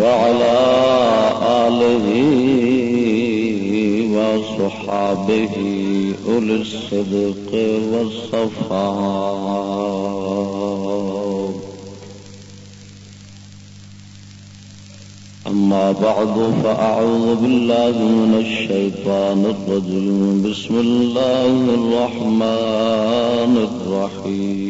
وعلى آله وصحابه أولي الصدق والصفاء أما بعد، فأعوذ بالله من الشيطان الرجيم. بسم الله الرحمن الرحيم.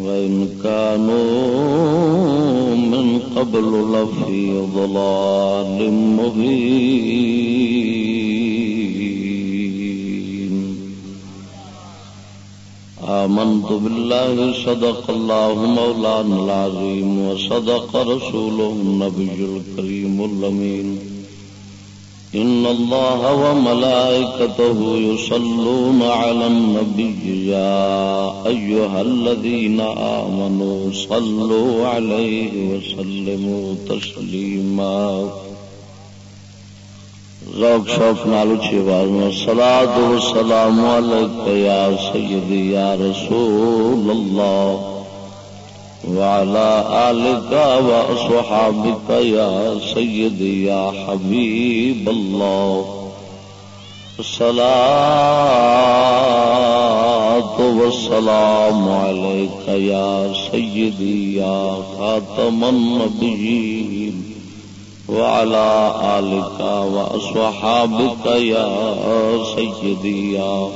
وإن كانوا من قبل لفي ضلال مبين. آمنت بالله، صدق الله مولانا العظيم، وصدق رسوله النبي الكريم اللمين إن الله وملائكته يصلون على النبي يا أيها الذين آمنوا صلوا عليه وسلموا تسليما۔ ذوق، شوق نالو چھ باز میں صلاۃ و سلام علیک یا سیدی یا رسول اللہ۔ وعلى آلك وأصحابك يا سيدي يا حبيب الله. الصلاة والسلام عليك يا سيدي يا خاتم النبيين. وعلى آلك وأصحابك يا سيدي يا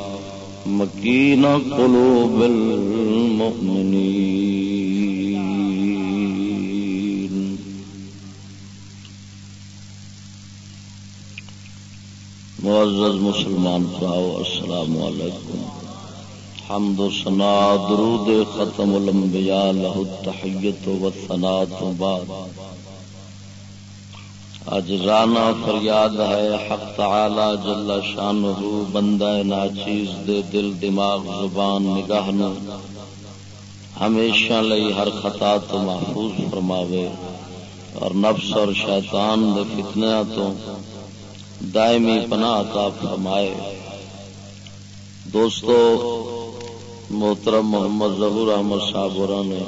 مكين قلوب المؤمنين. معزز مسلمان پراؤ السلام علیکم۔ حمد و سنا درود ختم الانبیاء، لہو تحیت و ثنا تو بعد۔ اج رانا فریاد ہے، حق تعالی جل شانہ بندہ ناچیز دے دل، دماغ، زبان، نگاہ نو ہمیشہ لئی ہر خطا تو محفوظ فرماوے۔ اور نفس اور شیطان دے فتنیاں تو دائمی پناہ کا فرمائے۔ دوستو، محترم محمد ظہور احمد صاحب نے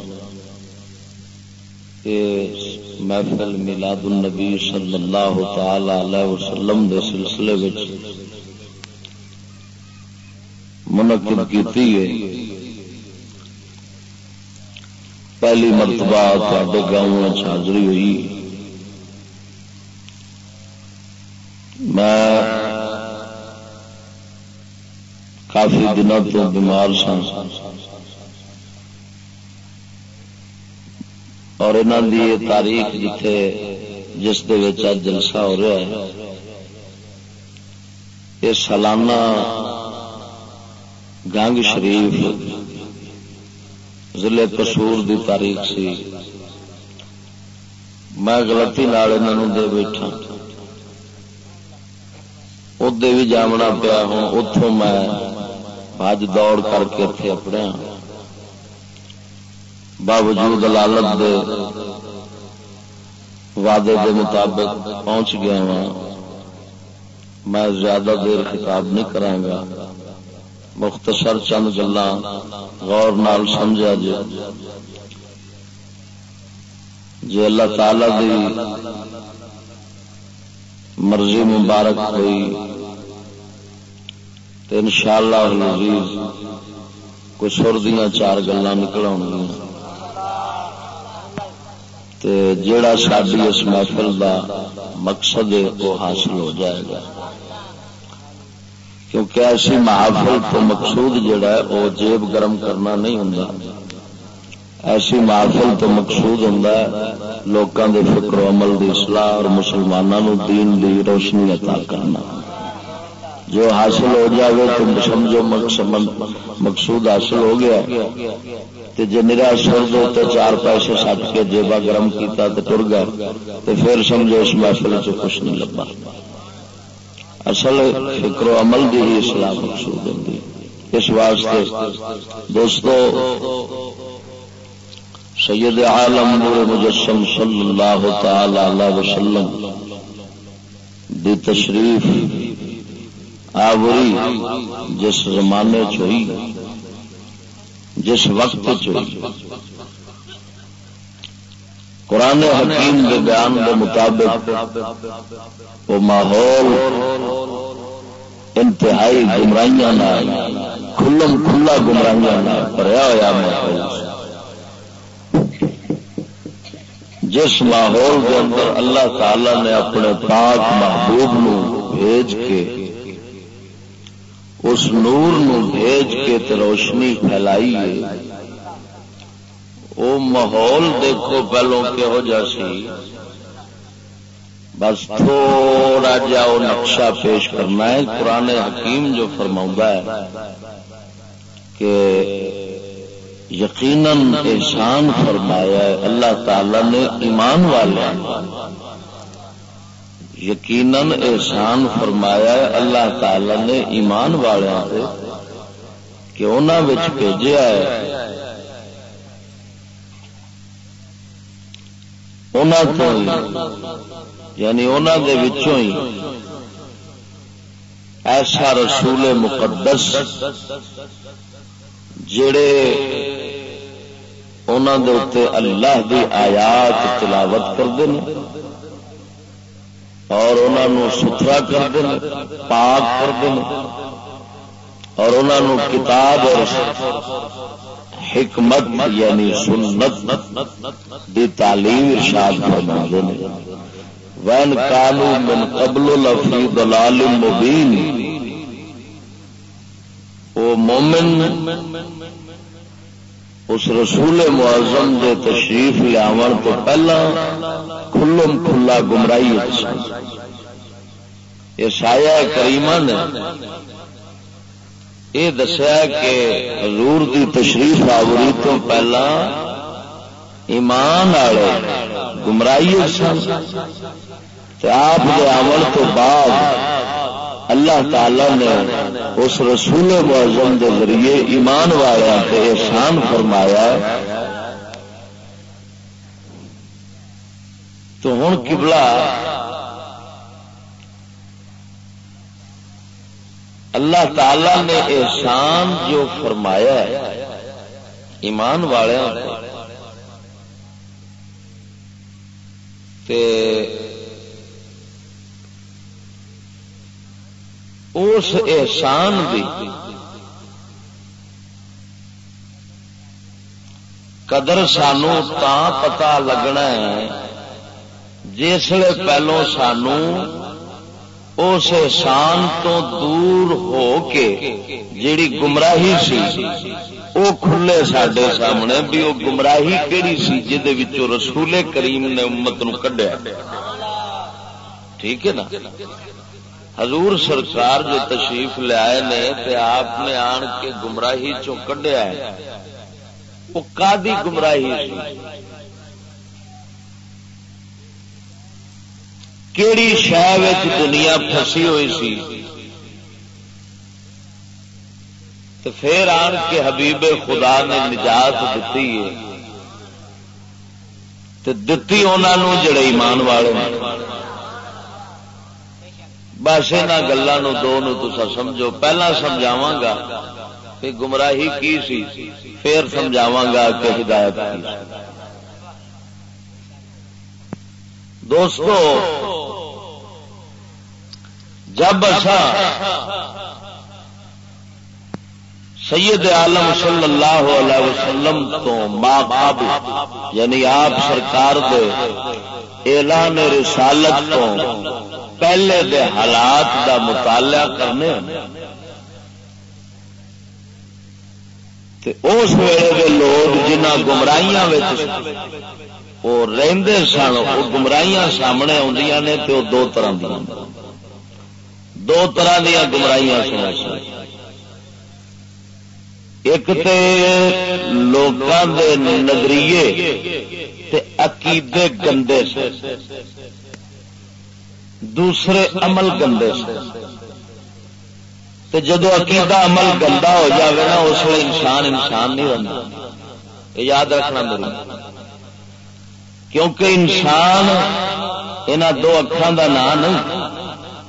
محفل میلاد النبی صلی اللہ تعالی علیہ وسلم دے سلسلے منعقد کی پہلی مرتبہ گاؤں حاضری ہوئی۔ میں کافی دنوں تو بیمار سا اور انہوں کی تاریخ جتھے جس جلسہ ہو رہا ہے، یہ سالانہ گنگ شریف ضلع کسور دی تاریخ سی۔ میں گلتی دے بیٹھا۔ ادے بھی جامنا پیا ہوں اتوں میں بج دوڑ کر کے اتے اپنے باوجود لالت دے وعدے دے مطابق پہنچ گیا ہوں میں زیادہ دیر خطاب نہیں کرا مختصر چند گلا غور نال سمجھا جی جی اللہ تعالی دی مرضی مبارک ہوئی تو ان شاء اللہ کچھ سر دیا چار گلا نکل جڑا ساری اس محفل دا مقصد ہے وہ حاصل ہو جائے گا۔ کیونکہ ایسی محفل تو مقصود جڑا ہے وہ جیب گرم کرنا نہیں ہوں ایسی محفل تو مقصود ہوں لوگوں کے فکر و عمل دی اصلاح اور مسلمانوں دین دی روشنی عطا کرنا۔ جو حاصل ہو جائے تو سمجھو مقصود حاصل ہو گیا۔ جی نرا سر دو تو چار پیسے سٹ کے جیبا گرم کیتا تو تر گیا تو پھر سمجھو اس محفل چ کچھ نہیں لبا اصل فکر و عمل کی ہی اصلاح مقصود ہوتی اس واسطے دوستو سید عالم نور مجسم صلی اللہ تعالی علیہ وسلم دی تشریف آوری جس زمانے چوئی جس وقت چوئی قرآن حکیم کے بیان کے مطابق وہ ماحول انتہائی گمراہیاں کھلم کھلا گمراہیاں بھریا ہوا ماحول۔ جس ماحول کے اندر اللہ تعالی نے اپنے پاک محبوب نو بھیج کے، اس نور نو بھیج کے روشنی پھیلائی وہ ماحول دیکھو پہلو کہہو جا سی۔ بس تھوڑا جا وہ نقشہ پیش کرنا ہے۔ پرانے حکیم جو فرما ہے کہ یقیناً احسان فرمایا ہے، اللہ تعالی نے ایمان والے یقیناً احسان فرمایا ہے، اللہ تعالی نے ایمان والوں کہ انہوں بھیجا ہے۔ یعنی انہوں دے ہی۔ ایسا رسول مقدس جڑے انہوں دے اتنے اللہ دی آیات تلاوت کرتے ہیں اور انہوں ستھرا کرتے ہیں، پاک کرتے ہیں، اور انہوں کتاب اور حکمت یعنی سنت دی تعلیم ارشاد فرما دے وین کالو من قبل لفی دلال مبین وہ مومن اس رسول معظم دے تشریف لیا تو پہلا کھلم کھلا گمرائی یہ سایا کریما نے یہ دسیا کہ حضور دی تشریف آوری تو پہلا ایمان والے گمرائی آپ کے عمل تو بعد اللہ تعالی نے اس رسول معظم کے ذریعے ایمان والے احسان فرمایا تو ہوں کبلا اللہ تعالی نے احسان جو فرمایا ایمان والوں اس احسان دی قدر سانو تا پتا لگنا ہے جسے پہلو سانو اس احسان تو دور ہو کے جیڑی گمراہی سی وہ کھلے سڈے سامنے بھی وہ گمراہی کہڑی سی جہد رسول کریم نے امت نو کڈیا۔ ٹھیک ہے نا؟ حضور سرکار جو تشریف لیا نے تے آپ نے آن کے گمراہی چو کڈیا ہے؟ وہ کادی گمراہی کیڑی شہ دنیا پھسی ہوئی سی؟ تو پھر آن کے حبیب خدا نے نجات دیتی ہے۔ دتی انہوں جڑے ایمان والے بس یہاں گلوں دو تسا سمجھو۔ پہلا سمجھاوا گا کہ گمراہی کی سی؟ پھر سمجھاوا گا کہ ہدایت کی دوستو، جب اچھا سید عالم صلی اللہ علیہ وسلم تو ماں باب یعنی آپ سرکار دے اعلان رسالت تو پہلے دے حالات دا مطالعہ کرنے اس ویلے دے لوگ جنہ گمراہیاں وہ رہندے سن، وہ گمراہیاں سامنے آدی نے تو دو طرح دیا۔ دو طرح دیا گمراہیاں سن۔ ایک تے لوگوں دے نظریے تے عقیدے گندے سے دوسرے عمل گندے سے تے جدو عقیدہ عمل گندا ہو جاوے نا، اس لیے انسان انسان نہیں رہتا یہ یاد رکھنا میری کیونکہ انسان یہاں دو اکھان دا نام نہیں،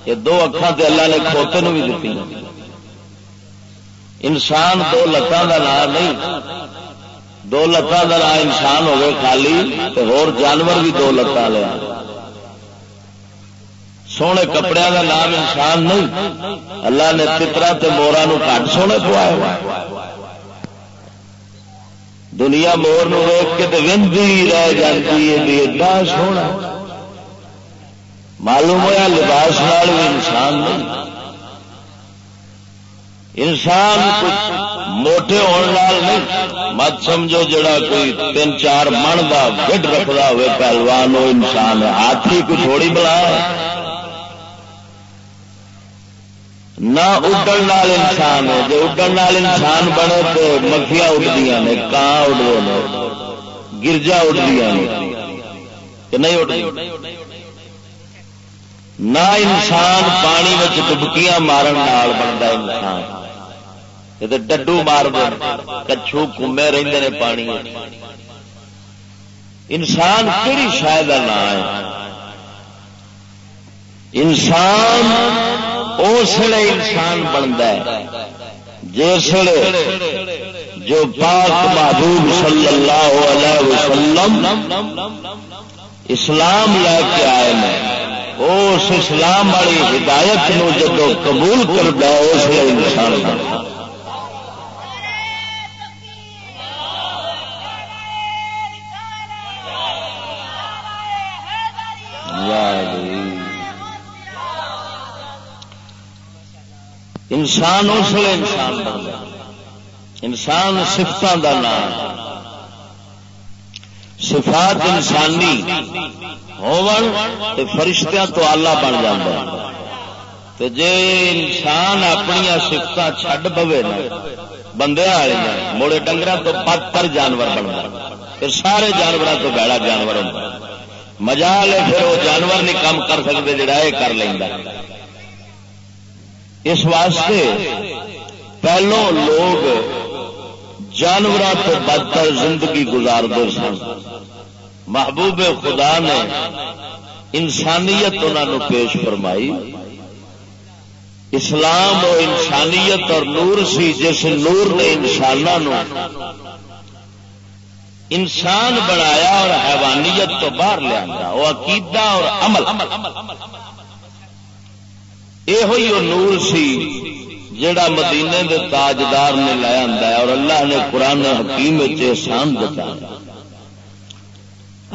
یہ دو اکھان تے اللہ نے کھوتے بھی دیتی انسان دو لتان کا نام نہیں، دو لتان کا نام انسان ہوگی خالی تو ہور جانور بھی دو لتان لیا سونے کپڑے کا نام انسان نہیں۔ اللہ نے پترا مورا گھٹ سونے پوایا دنیا مور ویک کے تو ونتی رہ جاتی ہے ایڈا سونا۔ معلوم ہوا لباس بھی انسان نہیں۔ انسان موٹے ہونے نہیں۔ مت سمجھو جڑا کوئی تین چار من کا گڈ رکھتا ہوئے، پہلوان وہ انسان ہاتھی کو تھوڑی بلا نہ اڈن نال انسان ہے جو اڈن نال انسان بنے تو مکھیاں اڈتی نے کان اڈتے ہیں گرجا اڈتی کہ نہیں اڈتی نہ انسان پانی میں ڈبکیاں مارن بنتا انسان۔ یہ ڈڈو مار کچھو کمے رہتے پانی انسان کہڑی شاید نام ہے انسان اسلے انسان بنتا ہے۔ جسے جو پاک محبوب صلی اللہ علیہ وسلم اسلام لے کے آئے ہیں اس اسلام والی ہدایت نو قبول کرتا ہے، اس لیے انسان بنتا انسان اس لیے انسان بنتا انسان سفتوں کا نام۔ صفات انسانی ہو فرشتیاں تو آلہ بن جا جے انسان اپنی سفت چھڈ پوے نا، بندے والی موڑے ڈنگر تو بدتر جانور بنتا پھر سارے جانوروں تو بیڑا جانور ہوتا مزہ لے پھر وہ جانور نہیں کام کر سکتے جڑا یہ کر لینا اس واسطے پہلو لوگ جانوروں تو بدتر زندگی گزارتے سن۔ محبوب خدا نے انسانیت انہوں پیش فرمائی۔ اسلام و انسانیت اور نور سی جس نور نے انسانوں انسان بنایا اور حیوانیت تو باہر لیا وہ عقیدہ اور عمل۔ یہ نور سی جڑا مدینے دے تاجدار نے لایا ہے اور اللہ نے قرآن حکیم احسان بتا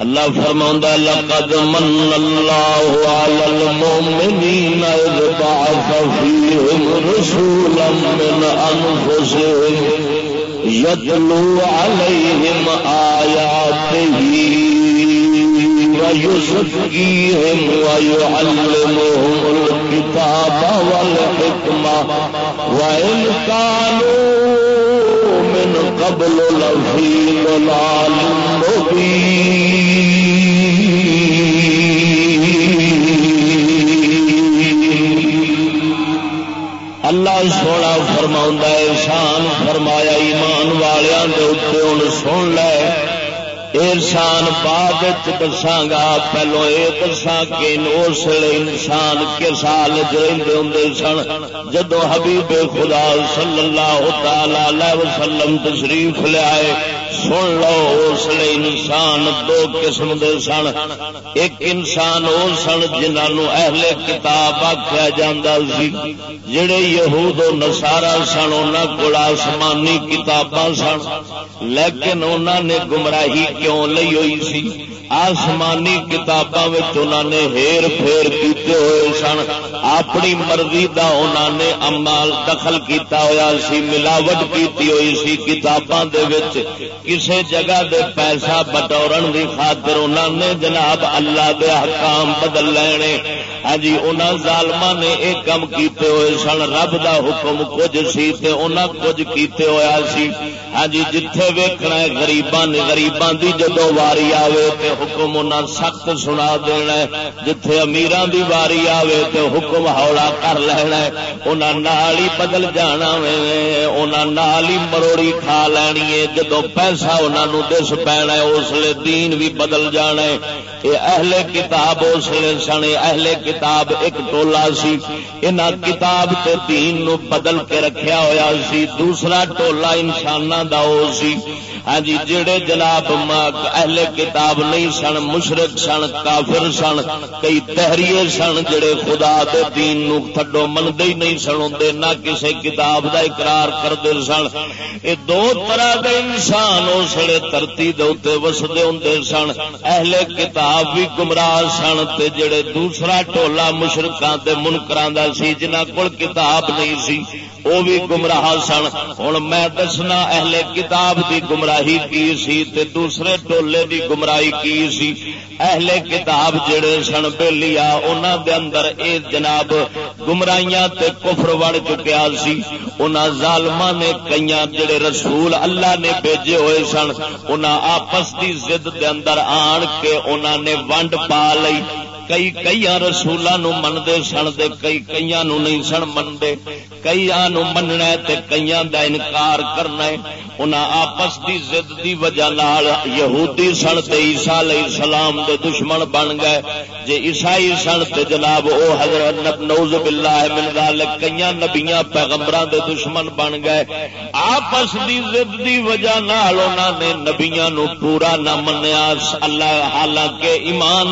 اللہ فرما لقد من اللہ على المؤمنین اذ بعث فیہم رسولا من انفسهم یتلو علیہم آیاتہی ويزكيهم ويعلمهم الكتاب والحكمة وإن كانوا من قبل لفي ضلال مبين اللہ سونا فرما احسان فرمایا، ایمان والوں کے اتنے ہوں سن لے۔ انسان بعد دساگا، پہلو یہ دسا کہ اس انسان کس حال ہوں سن؟ جدو حبیب خدا صلی اللہ تعالی وسلم تشریف لیا سن لو، اس لیے انسان دو قسم دے سن۔ ایک انسان وہ سن جنہوں اہل کتاب آخیا جا جڑے یہود و نسارا سن ان کو آسمانی کتاباں سن۔ لیکن انہوں نے گمراہی کیوں لئی ہوئی سی؟ آسمانی کتاباں نے ہیر پھیر کیتے ہوئے سن۔ اپنی مرضی دا انہوں نے امال دخل کیتا ہوا سی، ملاوٹ کیتی ہوئی سی کتاباں دے وچ۔ کسے جگہ دے پیسہ بٹورن دی خاطر انہوں نے جناب اللہ دے حکام بدل لینے۔ ہاں جی انہوں ظالما نے ایک کم کیتے ہوئے سن، رب دا حکم کچھ سی تے انہاں کچھ کیتے ہویا سی۔ ہاں جی جتھے ویکھنا ہے، غریباں نے، غریباں دی جدو واری آوے تے حکم انہاں سخت سنا دینا ہے۔ جتھے امیراں دی واری آوے تے حکم ہولا کر لینا ہے۔ انہاں نال ہی بدل جانا وے انہاں نال ہی مروڑی کھا لینی ہے۔ جدو پہ پیسہ انہوں دس پینا ہے، اس لیے دین بھی بدل جانا ہے۔ یہ اہل کتاب اس لیے سنے، اہل کتاب ایک ٹولا سی۔ ان کتاب تے دین نو بدل کے رکھیا ہویا سی، دوسرا ٹولا انسان کا وہ سی۔ ہاں جی جڑے جناب اہل کتاب نہیں سن مشرق سن، کافر سن، کئی تحریے سن جڑے خدا دے دین نو تھڈو منگے ہی نہیں سن نہ کسی کتاب دا اقرار کرتے سن۔ یہ دو طرح کے انسان اسلے ترتی دے وسدے ہوں سن۔ اہل کتاب بھی گمراہ سن تے جڑے دوسرا ٹولا مشرقاں منکراں دا سی جنہ کول کتاب نہیں سی وہ بھی گمراہ سن۔ ہوں میں دسنا، اہل کتاب دی گمراہی کی سی تے دوسرے ٹولے دی گمراہی کی سی۔ اہل کتاب جڑے سن بہلیا انہوں دے اندر اے جناب گمراہیاں تے کفر وڑ چکیا سی۔ انہاں ظالماں نے کئیاں جڑے رسول اللہ نے بھیجے ہوئے سن، انہاں آپس دی ضد دے اندر آن کے انہاں نے ونڈ پا لئی کئی کئی رسولوں منتے سن دے، کئی کئی نو نہیں سن منتے کئی نو مننا تے کئی دا انکار کرنا انہاں آپس دی ضد دی وجہ نال یہودی سن تے عیسیٰ علیہ السلام دے دشمن بن گئے۔ جے عیسائی سن تے جناب او حضرت نوز باللہ من ذالک کئی نبیاں پیغمبراں دے دشمن بن گئے۔ آپس دی ضد دی وجہ نال انہاں نے نبیاں نو پورا نہ منیا۔ اللہ حالانکہ ایمان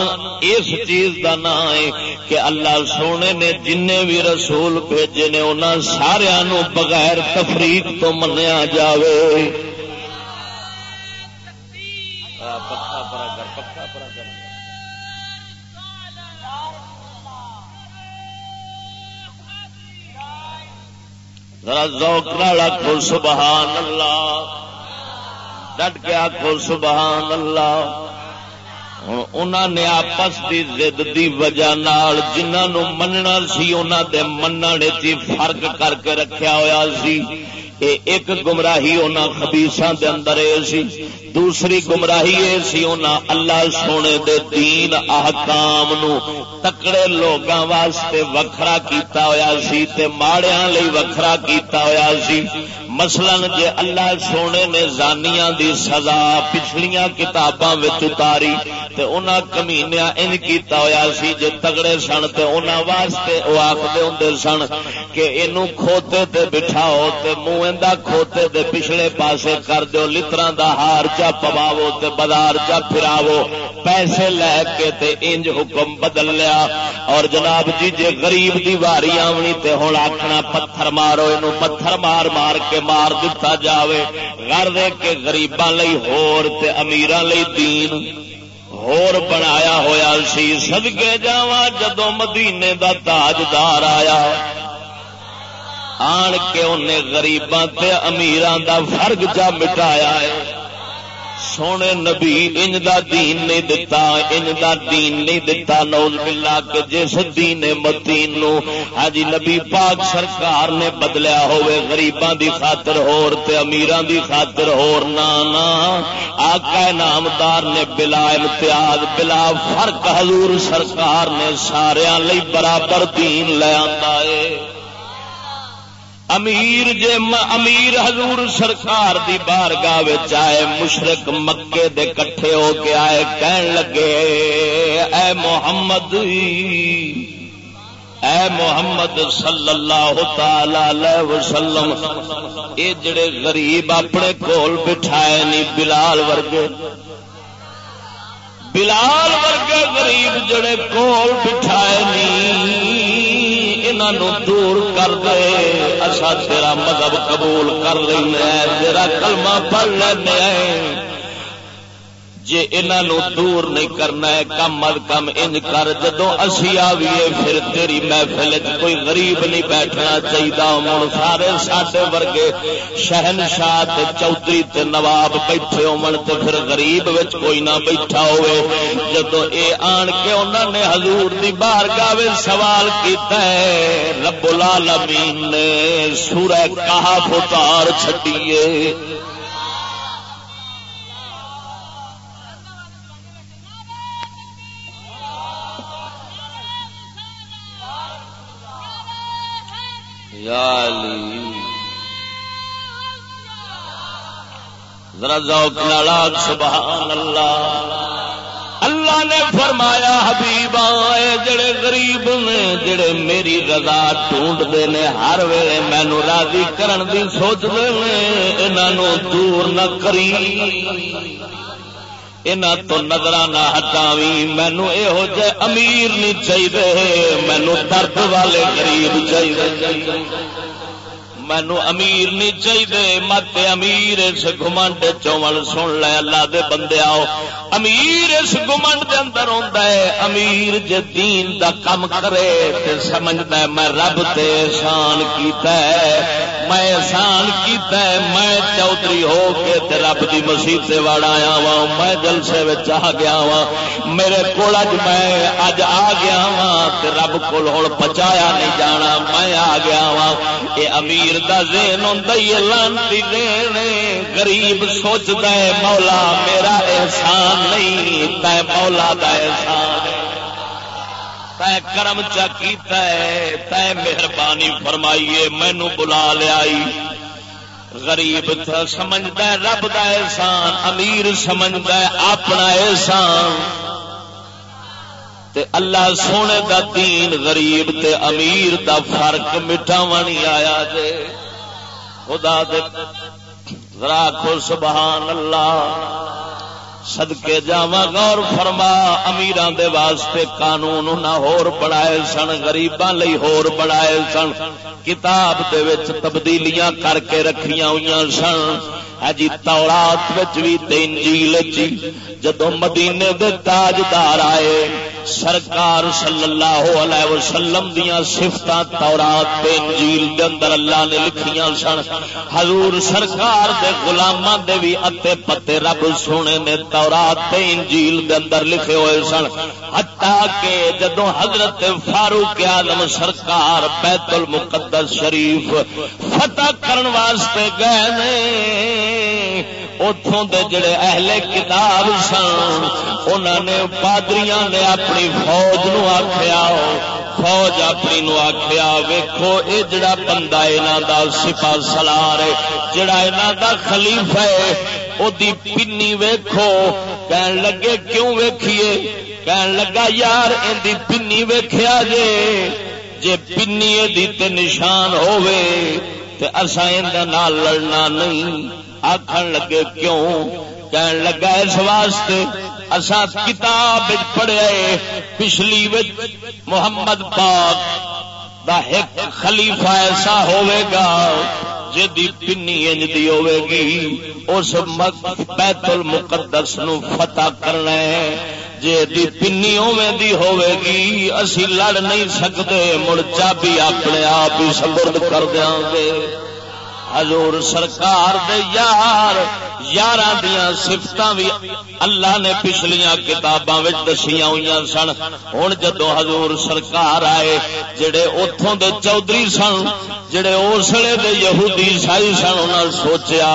اس چیز چیز دا نام ہے کہ اللہ سونے نے جن بھی رسول بھیجے نے انہوں سارا بغیر تفریق تو منیا جائے ذرا ذوق آخو سبحان اللہ۔ ڈٹ کے آخو سبحان اللہ۔ ہوں انہوں نے آپس کی زد کی وجہ جنہوں مننا سی انہوں دے مننے چی فرق کر کے رکھا ہوا سی ایک گمراہی انہوں خبیساں دے اندر اے سی دوسری گمراہی اے سی انہوں اللہ سونے دے دین احکام نو تکڑے لوگاں واسطے وکھرا کیتا ہویا سی تے ماڑیاں لئی وکھرا کیتا ہویا سی مثلا جے اللہ سونے نے زانیاں دی سزا پچھلیاں کتاباں وچ اتاری تے انہاں کمینیاں ان کیتا ہویا سی جے تگڑے سن تے انہاں واسطے او آکھدے ہوندے سن کہ اینو کھوتے تے بٹھاؤ تے منہ دا کھوتے دے پچھلے پاسے کر دیو، لتراں دا ہار چا پواو تے بازار چا پھراو، پیسے لے کے تے انج حکم بدل لیا۔ اور جناب جی جے غریب دی واری آونی تے ہن آکھنا پتھر مارو، اینو پتھر مار مار کے مار دتا جاوے۔ گھر دے کے گریباں لئی، ہور تے امیراں لئی دین۔ ہور بنایا ہویا سی سدکے جاوا جدو مدینے دا تاجدار آیا آن کے انہیں غریباں تے امیراں دا فرق جا مٹایا ہے سونے نبی ان دا دین نہیں دتا ان دا دین نہیں دتا، نوز باللہ کہ جس دین متین نو، حاجی نبی پاک سرکار نے بدلیا ہوئے، غریباں دی خاطر ہور تے امیراں دی خاطر ہور، نا نا، آقا نامدار نے بلا امتیاز بلا فرق حضور سرکار نے سارے لئی برابر دین لے آندا ہے۔ امیر جے امیر حضور سرکار دی بارگاہ آئے، مشرق مکے دے کٹھے ہو کے آئے، کہن لگے، اے محمد اے محمد صلی اللہ تعالی وسلم، اے جڑے غریب اپنے کول بٹھائے نی، بلال ورگے۔ بلال ورگے غریب جڑے کول بٹھائے نی۔ انہوں دور کر دے۔ اصا تیرا مذہب قبول کر لینا تیرا کلمہ پڑھ لینا جی انہوں دور نہیں کرنا ہے، کم از کم انج کر جدو اسی آئیے پھر تیری محفل کوئی غریب نہیں بیٹھنا چاہیے ہوں سارے ساڈے ورگے شہنشاہ چودھری تے نواب بیٹھے ہون تے پھر غریب وچ کوئی نہ بیٹھا ہوئے۔ جدو اے آن کے انہوں نے حضور دی بارگاہ سوال کیتا ہے، رب العالمین نے سورہ کہف اتار چھڈیے۔ یا علی ذرا ذوق نالاک سبحان اللہ۔ اللہ نے فرمایا، حبیب آئے، جڑے غریب نے، جڑے میری رضا ٹونڈتے نے، ہر ویلے مینو راضی کرن دی سوچتے ہیں انہوں دور نہ کری۔ انہوں تو نظر نہ ہٹاوی مینو یہ جہ امیر نہیں چاہیے مینو درد والے غریب چاہیے مینو امیر نہیں چاہیے مت امیر اس گمنڈ چومل سن لے، اللہ دے بندے آؤ۔ امیر اس گمنڈ دے اندر ہوتا ہے، امیر جے دین دا کم کرے تے سمجھتا ہے، میں رب تے احسان کیتا ہے۔ میں احسان کیتا ہے، میں چودھری ہو کے تے رب دی مسیح سے وڑ آیا وا میں جلسے وچ آ گیا وا میرے کول اج میں اج آ گیا وا تے رب کول ہن پچایا نہیں جانا، میں آ گیا وا اے امیر دا ذہن ہوندا ہی لانتی دین غریب سوچدا ہے، مولا میرا احسان نہیں تے مولا دا احسان تے کرم چا کیتا ہے تے مہربانی فرمائیے مینو بلا لیا غریب سمجھتا ہے، رب دا احسان، امیر سمجھتا ہے، اپنا احسان۔ تے اللہ سونے دا دین غریب تے امیر دا فرق مٹھاوا نہیں آیا جے۔ خدا دے راکھو سبحان اللہ۔ سدکے جاوا غور فرما امیران دے واسطے قانون نہ ہور بڑھائے سن، غریباں لئی ہور بڑھائے سن۔ کتاب دے وچ تبدیلیاں کر کے رکھیاں ہوئی سن۔ جی تورات بھی انجیل چی جدو مدینے دے تاجدار آئے، سرکار صلی اللہ علیہ وسلم دیا سفت تورات دے انجیل دے اندر اللہ نے لکھیاں سن۔ حضور سرکار دے غلاماں دے بھی اتے پتے رب سونے نے تورات دے انجیل دے اندر لکھے ہوئے سن۔ حتا کہ جدو حضرت فاروق اعظم سرکار بیت المقدس شریف فتح کرن واسطے گئے نے اتوں دے جڑے اہل کتاب سن انہوں نے پادریاں نے اپنی فوج نو آخیا فوج اپنی نو آخیا ویکو یہ جڑا بندہ یہاں دا سپا سلار ہے، جڑا یہاں دا خلیف ہے وہ پنی ویکھو، کہن لگے، کیوں ویکھیے؟ کہن لگا، یار ان پنی ویکھیا جے جے پنی دی تے نشان ہووے، تے اساں نال لڑنا نہیں۔ آخر لگے کیوں؟ کہن لگا اس واسطے اصا کتاب پڑھے پچھلی محمد پاک دا ایک خلیفہ ایسا ہوئے گا جی پنی انج دی ہوئے گی۔ اس بیت المقدس نو فتح کرنا ہے۔ جی پنی اوے دی ہوئے گی۔ اسی لڑ نہیں سکتے، مڑ چابی اپنے آپ ہی سبرد کر دیا گے۔ حضور سرکار دے یار یار دیا سفت بھی اللہ نے پچھلیاں کتاباں دسیاں ہوئی سن۔ ہوں جدو حضور سرکار آئے، جڑے اتوں دے چودھری سن، جڑے اسلے دے یہودی سائی سن انہوں سوچیا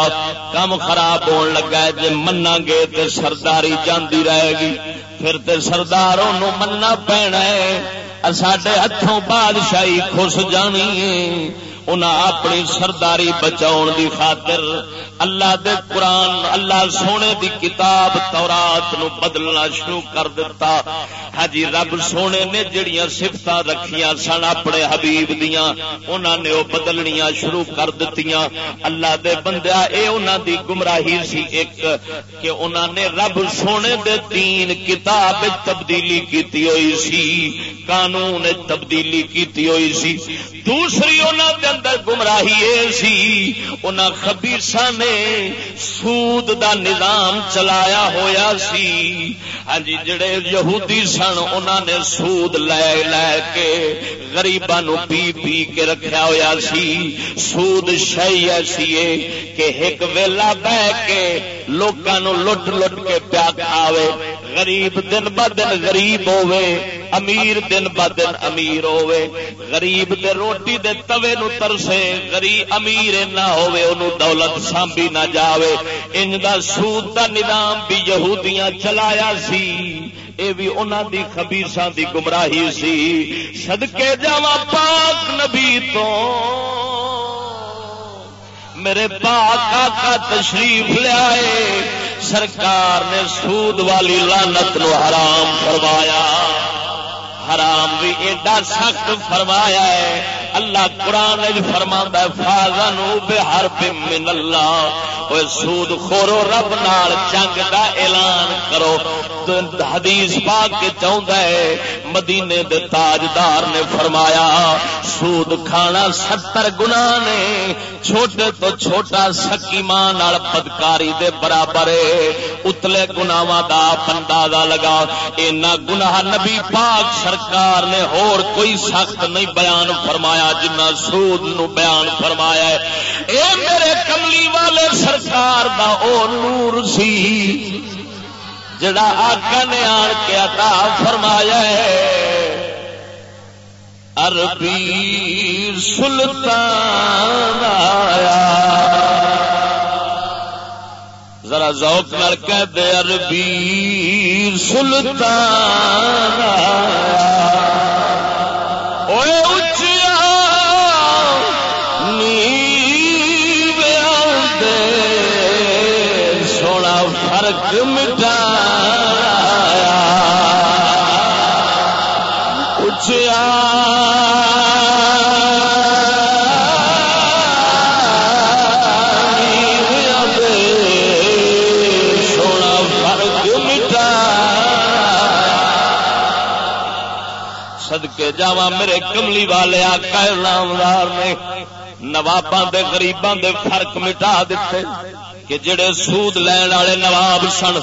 کم خراب ہون لگا ہے جی منا گے تو سرداری جاندی رہے گی۔ پھر تے سرداروں مننا پینا ہے۔ ساڈے ہاتھوں بادشاہی خوش جانی ہے۔ انہاں اپنی سرداری بچاؤ دی خاطر اللہ دے قرآن، اللہ سونے دی کتاب تورات نو بدلنا شروع کر دیتا ہاں جی رب سونے نے جڑیاں سفت رکھیاں سن اپنے حبیب دیاں، انہاں نے وہ بدلنیاں شروع کر دتیاں۔ اللہ دے بندیا اے انہاں دی گمراہی سی ایک، کہ انہاں نے رب سونے دے دین کتاب تبدیلی کیتی ہوئی سی، قانون تبدیلی کیتی ہوئی سی۔ دوسری انہاں دے اندر گمراہی اے سی، انہاں خبیثاں نے سود دا نظام چلایا ہویا سی۔ ہاں جی جڑے یہودی سن سن، انہاں نے سود لے لے کے غریباں نو پی پی کے رکھیا ہویا سی۔ سود شہی ایسی ہے کہ ایک ویلا بہ کے لوکاں نو لٹ لٹ کے پیا کھاوے۔ غریب دن ب دن غریب ہوے امیر دن ب دن امیر ہوے غریب دے روٹی دے توے نو ترسے، غریب امیر نہ ہوے اونوں دولت سانبی نہ جاوے۔ ان دا سود دا نظام بھی یہودیاں چلایا سی۔ اے بھی انہاں دی خبیثاں دی گمراہی سی۔ صدکے جاواں پاک نبی تو۔ میرے پاک آقا تشریف لیا سرکار نے سود والی لانت نو حرام فرمایا۔ حرام بھی ایڈا سخت فرمایا ہے۔ اللہ قرآن فرما فاضن بے ہر من اللہ سود خورو، رب نال جنگ دا اعلان کرو۔ حدیث پاک کے چاہتا ہے، مدینے دے تاجدار نے فرمایا، سود کھانا ستر گنا نے، چھوٹے تو چھوٹا سکی ماں پدکاری دے برابر اتلے گناواں دا اندازہ لگا اینا گناہ نبی پاک سرکار نے ہور کوئی سخت نہیں بیان فرمایا۔ جنہ سود نو بیان فرمایا ہے۔ اے میرے کملی والے سرکار دا او نور سی۔ جڑا آقا نے آن کے عطا فرمایا ہے۔ عربی سلطان آیا۔ ذرا ذوق نال کہہ دے، عربی سلطان آیا۔ اوے اچھی اچھا۔ سدکے جا میرے کملی والے آقا نامدار نے نواباں دے غریباں دے فرق مٹا دیتے۔ کہ جڑے سود لین والے نواب سن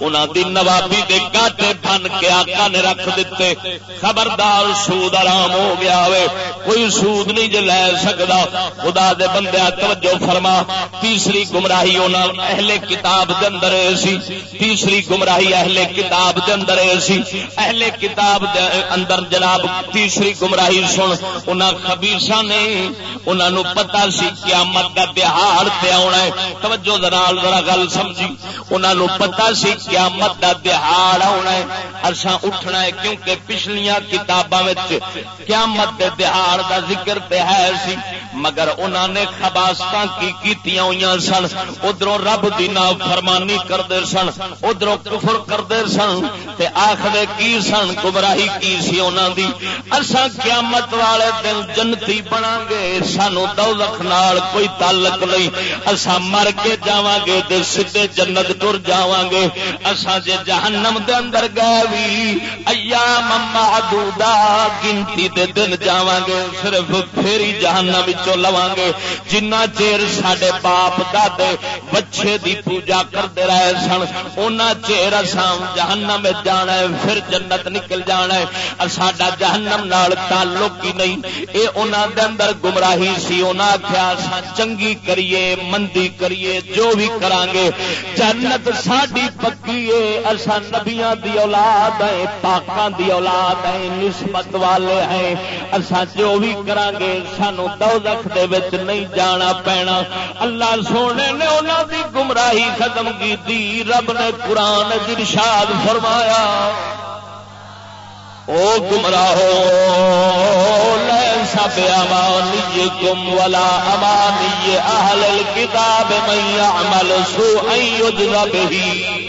انہوں دی نوابی دے گاٹے بن کے آقا نے رکھ دیتے۔ خبردار سود آرام ہو گیا ہوئے۔ کوئی سود نہیں جو لے سکتا خدا دے بندے توجہ فرما۔ تیسری گمراہی انہوں اہل کتاب دے اندر سی۔ تیسری گمراہی اہل کتاب دے اندر سی۔ اہل کتاب دے اندر جناب تیسری گمراہی سن۔ انہاں خبیصاں نے، انہاں نو پتہ سی قیامت دا دہاڑ تے آنا ہے۔ توجہ نال ذرا گل سمجھی۔ انہاں نو پتہ سی قیامت دا دہاڑ آنا ہے۔ اساں اٹھنا ہے کیونکہ پچھلیاں کتاباں وچ قیامت دے دہاڑ دا ذکر تے ہے سی۔ مگر انہوں نے خباستاں کی کیتیاں ہویاں سن۔ ادھروں رب دی فرمانی کرتے سن۔ ادھروں کفر کرتے سن۔ تے آخر کی سن؟ گمراہی کی سی انہوں دی۔ اساں قیامت والے دن جنتی بنا گے۔ سانو دولت نال کوئی تعلق نہیں۔ اساں مر کے جا جاواں گے تے سیدھے جنت ٹر جاواں گے اساں جے جہنم دے اندر گئے وی۔ ایام معدودا گنتی دے دن جاواں گے صرف پھر جہنم وچ لوا گے جنا چیر سڈے باپ دے بچے دی پوجا کرتے رہے سن ان چیر اسان جہنم جانا ہے، پھر جنت نکل جانا ہے۔ ساڈا جہنم نال تعلق ہی نہیں۔ اے انہوں دے اندر گمراہی سی، انہاں آخیا چنگی کریے، مندی کریے، جو جو بھی کران گے جنت ساڈی پکی ہے۔ اسا نبیاں دی اولاد ہے پاکاں دی اولاد ہے نسبت والے ہیں۔ اسا جو بھی کران گے سانو دوزخ دے وچ نہیں جانا پینا۔ اللہ سونے نے انہوں دی گمراہی ختم کی رب نے قرآن ارشاد فرمایا۔ او گمراہو لیسا حسب امانیکم ولا امانی اہل الكتاب من یعمل سو يجزى به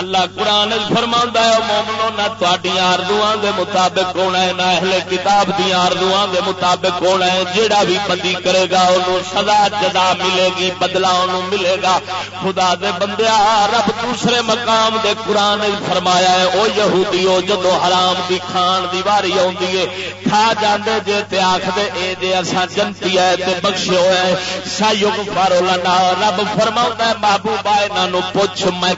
اللہ قرآن فرما ہے مومنو، نہ تڈیا آردو دے مطابق ہونا ہے، نہ اہل کتاب دیا آردو دے مطابق ہونا ہے۔ جیڑا بھی بدی کرے گا انہوں سزا جدا ملے گی بدلا انہوں ملے گا۔ خدا دے بندے رب دوسرے مقام دے قرآن فرمایا ہے، او یہودی او جدو حرام دی کھان دی واری آتی ہے، کھا جاندے جے تے آخ دے اے جے اصا جنتی ہے تے بخشے ہوئے ہے سا یوگ فارو لنا۔ رب فرما ہے، محبوبہ انہوں پوچھ، میں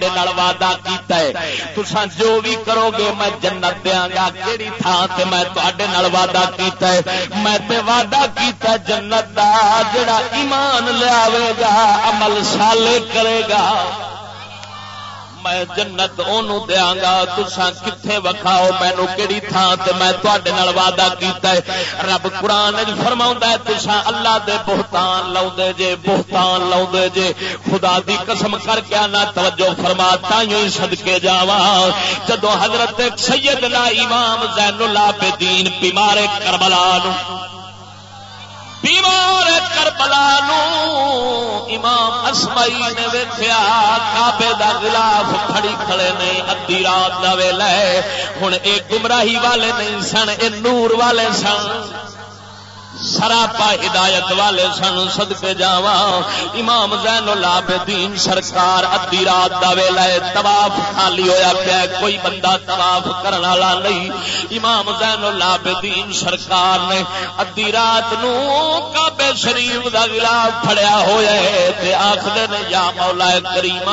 وعدہ کیتا ہے تسا جو بھی کرو گے میں جنت دیا گا کہڑی تھان سے میں تے وعدہ کیتا ہے میں تے وعدہ کیتا جنت دا جڑا ایمان لیا گا عمل سالے کرے گا میں جنت اونوں دیاں گا، تساں کتھے وکھاؤ، مینوں کیڑی تھان تے میں تواڈے نال وعدہ کیتا ہے۔ رب قران وچ فرماوندا ہے، تساں اللہ دے بہتان لاوندے جے، بہتان لاوندے جے۔ خدا دی قسم کر کے نہ توجہ فرما تائیں صدکے جاواں۔ جدوں حضرت سیدنا امام زین العابدین بیمار کربلا نو بیمار کربلا نو۔ امام اسمائی نے ویخیا کابے دا گلاف کھڑی کھڑے نہیں ادی رات کا لے ہوں یہ گمراہی والے نہیں سن، اے نور والے سن۔ سراپا ہدایت والے سن سد کے جاوا امام زین العابدین سرکار ادی رات دا ویلا طواف خالی ہویا پیا کوئی بندہ طواف کرن والا نہیں۔ امام زین العابدین سرکار نے ادی رات نو کعبے شریف دا غلاف پھڑیا ہویا ہے تے آکھدے نے، یا مولا کریم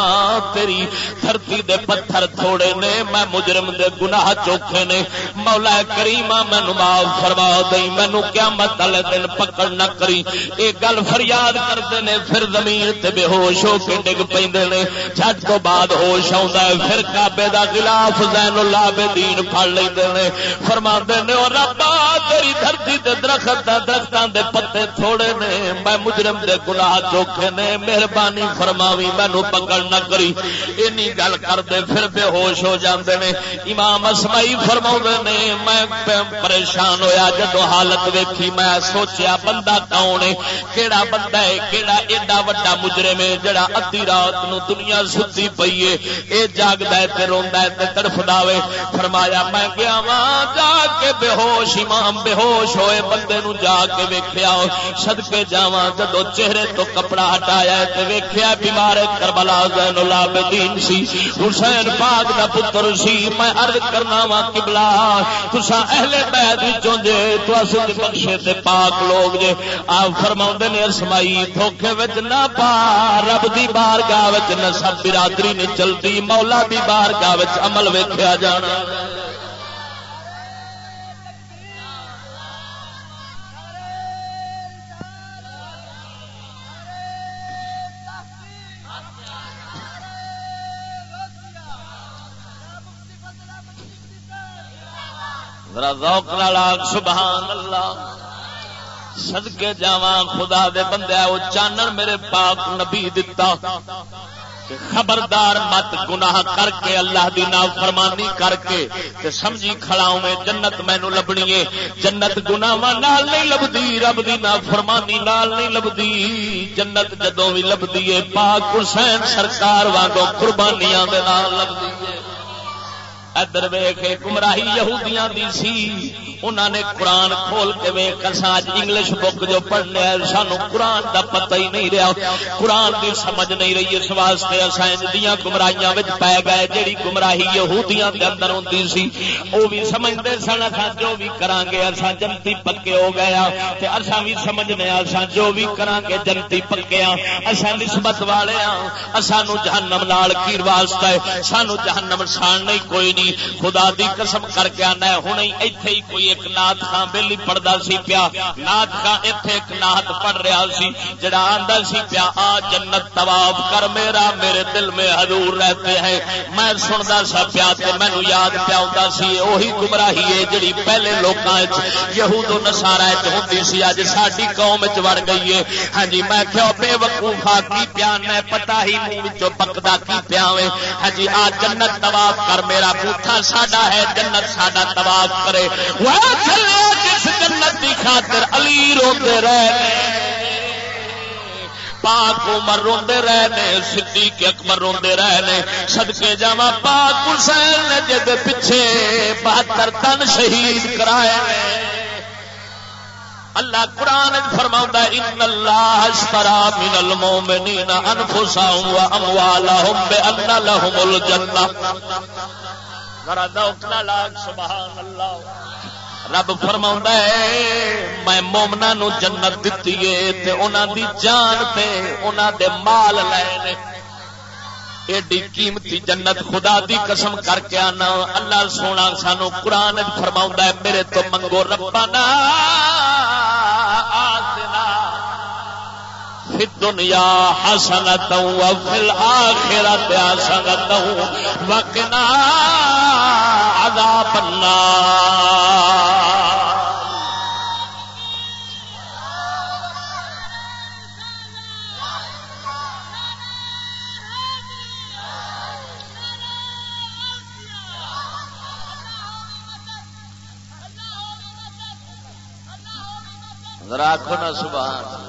تیری دھرتی دے پتھر تھوڑے نے، میں مجرم دے گناہ چوکھے نے۔ مولا کریم مینوں معاف فرما دئی، مینوں قیامت والے دن پکڑ نہ کری۔ یہ گل فریاد کرتے ہیں پھر زمین تے بے ہوش ہو کے ڈگ پہ جج تو بعد ہوش آتا ہے، پھر کابے دا خلاف زین اللہ دین پڑ لیں فرما نے، اور ربا تیری دھرتی دے درخت درختوں دے پتے تھوڑے نے۔ میں مجرم دے گناہ چوکھے نے۔ مہربانی فرماوی مینو پکڑ نہ کری۔ اینی گل کر دے پھر بے ہوش ہو جاندے نے۔ امام اسمائی فرما نے، میں پریشان ہویا جدو حالت ویکھی، میں سوچیا بندہ کون ہے؟ کیڑا بندہ ہے؟ کیڑا ایڈا وڈا مجرم ہے جڑا ادی رات نو دنیا ستی پئی ہے۔ اے جاگدا ہے تے روندا ہے تے تڑفدا وے۔ فرمایا، میں گیا واں جا کے بے ہوش امام بے ہوش ہوئے، بندے نو جا کے ویکھیا صدکے جاواں جدو چہرے تو کپڑا ہٹایا تے ویکھیا بیمار کربلا زین العابدین سی۔ حسین پاک دا پتر سی۔ میں عرض کرنا وا قبلہ، تساں اہل بیت وچوں جے تو اسے بخشے تے پاک پاک لوگ جے۔ آپ فرما نے اسمائی دھوکھے وچ نہ پا، رب دی بار گاہ نہ سب برادری نہیں چلتی، مولا دی بار گاہ عمل ویکیا جانا۔ ذرا ذوق نال سبحان اللہ۔ سدکے جا خدا دے بندے وہ چانن میرے پاک نبی دتا۔ خبردار مت، گناہ کر کے، اللہ دی نا فرمانی کر کے۔ تے سمجھی کھڑاؤں میں، جنت مینو لبنی ہے۔ جنت گناہ نال نہیں لبدی، رب دی نا فرمانی نال نہیں لبدی۔ جنت جدوں بھی لبدی ہے، پاک حسین سرکار وانگو قربانیاں دے نال لبدی ہے۔ ادر ویخ گمراہی یہودیاں دی سی۔ انہوں نے قرآن کھول کے ویخ اج انگلش بک جو پڑھنے سانو قرآن دا پتہ ہی نہیں رہا۔ قرآن دی سمجھ نہیں رہی، اس واسطے اسائن دیا گمراہیاں پی گئے، جیڑی گمراہی یہودیاں دے اندر ہوندی سی۔ او بھی سمجھتے سن اصا جو بھی کران گے اصا جنتی پکے ہو گیا ہاں۔ تے اصا بھی سمجھنے ہاں، اصا جو بھی کران گے جنتی پکے ہاں۔ اصا نسبت والے ہاں سانو جہنم نال کی واسطہ ہے۔ سانو جہنم سان نہیں کوئی نہیں۔ خدا دی قسم کر کے آنا ہے۔ ہوں ایتھے ہی کوئی ایک نات خان بہلی پڑھتا سی پیا۔ نات خان ایتھے ایک نات پڑھ رہا سی۔ جڑا آندا سی پیا، آ جنت طواف کر میرا، میرے دل میں حضور رہتے ہیں۔ میں سندا سا پیا تے مینوں یاد پیا ہوندا سی۔ اوہی گمراہی ہے جڑی پہلے لوکاں وچ، یہود و نصارا وچ ہوندی سی۔ اج ساڈی قوم وچ وڑ گئی ہے۔ ہاں جی میں کہو بے وقوفا کی پیا میں پتہ ہی منہ وچوں پکدا کی پیا وے ہاں جی آ جنت طواف کر میرا بوتھا ساڈا ہے، جنت ساڈا طواف کرے۔ وہ چلے خاطر علی روتے رہے۔ پاک عمر روندے رہے صدیق اکبر روندے رہے صدقے جاوا پاک حسین نے جد پیچھے بہتر تن شہید کرائے اللہ قرآن فرما ان اللہ اشترا من المؤمنین انفسهم واموالهم بان لهم الجنہ۔ ذرا دوکنا لاگ، سبحان اللہ۔ رب فرما ہے، میں مومنا نو جنت دیتی ہے تے انہاں دی جان تے انہاں دے مال لے ایڈی قیمتی جنت خدا دی قسم کر کے آنا۔ اللہ سونا سانو قرآن فرما ہے، میرے تو منگو ربانا دنیا حسنت وفي الآخرة حسنت وقنا آخو نا سبحان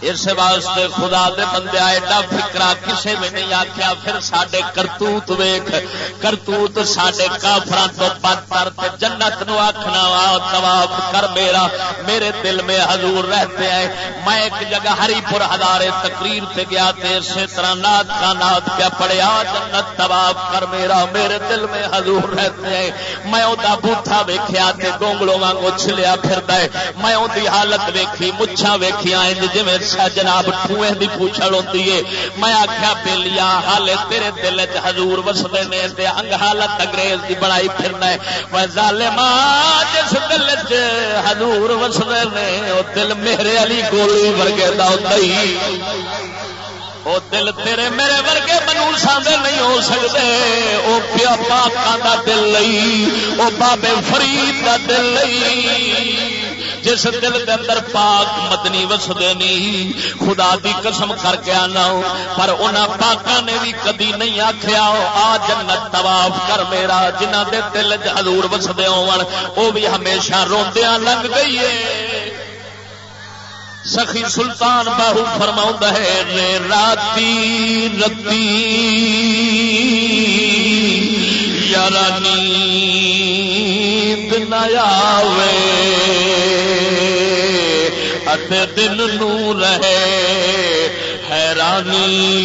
اس واسطے خدا دے بندے ایڈا فکرا کسے بھی نہیں آخیا پھر سڈے کرتوت ویخ کرتوت سڈے کافر تو بدتر جنت نو آخنا وا طواف کر میرا، میرے دل میں حضور رہتے ہیں۔ میں ایک جگہ ہری پور ہزارے تقریر سے گیا تھے اسی طرح نات کا نات کیا پڑیا جنت طواف کر میرا، میرے دل میں حضور رہتے ہیں۔ میں وہ بوٹا ویخیا گونگلوں واگ چلیا پھر میں وہ حالت ویکھی مچھا ویخیا جی اچھا جناب ٹوئے دی پوچھل ہوتی ہے۔ میں آخیا بےلیا ہالے تیرے دل چ ہزور وسدے نے انگ حالت انگریز کی بڑائی پھرنا ہے۔ میں ظالما جس دل چ ہزور وسدے نے وہ دل میرے علی گولی ورگے دا ہی۔ وہ دل تیرے میرے ورگے منوسا دے نہیں ہو سکتے وہ پیا پاکوں کا دل نہیں وہ بابے فرید کا دل نہیں جس دل کے اندر پاک مدنی وسدے نہیں خدا دی قسم کر کے آنا پر ان پاکوں نے بھی کدی نہیں آخیا آ جنت طواف کر میرا جنہ دے دل حضور وسدے ہو بھی ہمیشہ روندیا لگ گئی ہے۔ سخی سلطان باہو فرما ہے رے راتی رتی یارانی نیا وے دن نو رہے حیرانی۔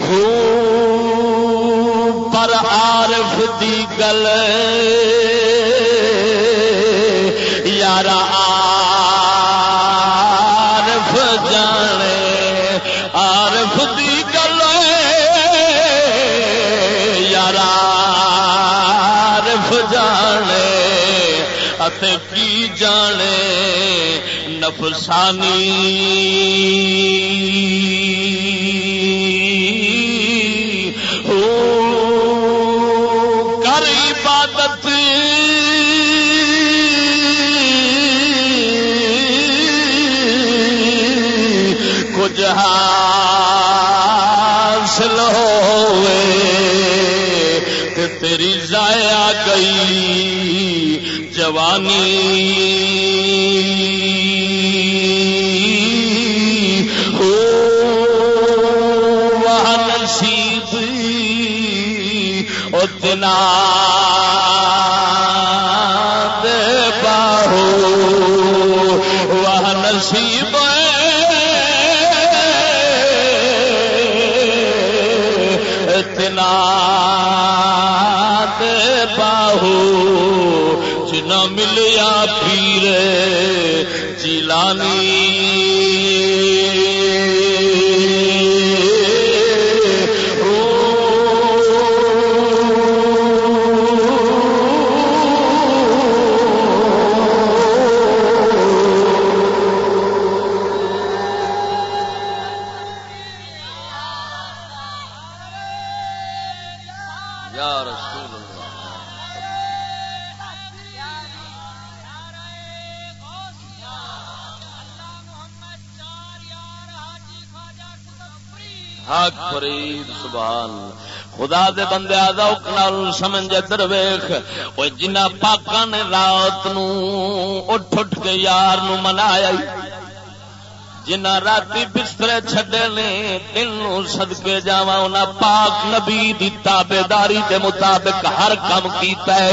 ہو پر عارف دی گل۔ نفسانی کر عبادت۔ کچھ حاصل ہوئے تیری ضائع گئی جوانی۔ اتنا خدا دے بندے آدھا سمجھ ادھر درویخ وہ جنہ پاکا نے رات نو اٹھ اٹھ کے یار نو منایا جنا راتی بسترے چھڈے نے، دل سدکے جا پاک نبی دی تابے داری کے مطابق ہر کام کیتا ہے۔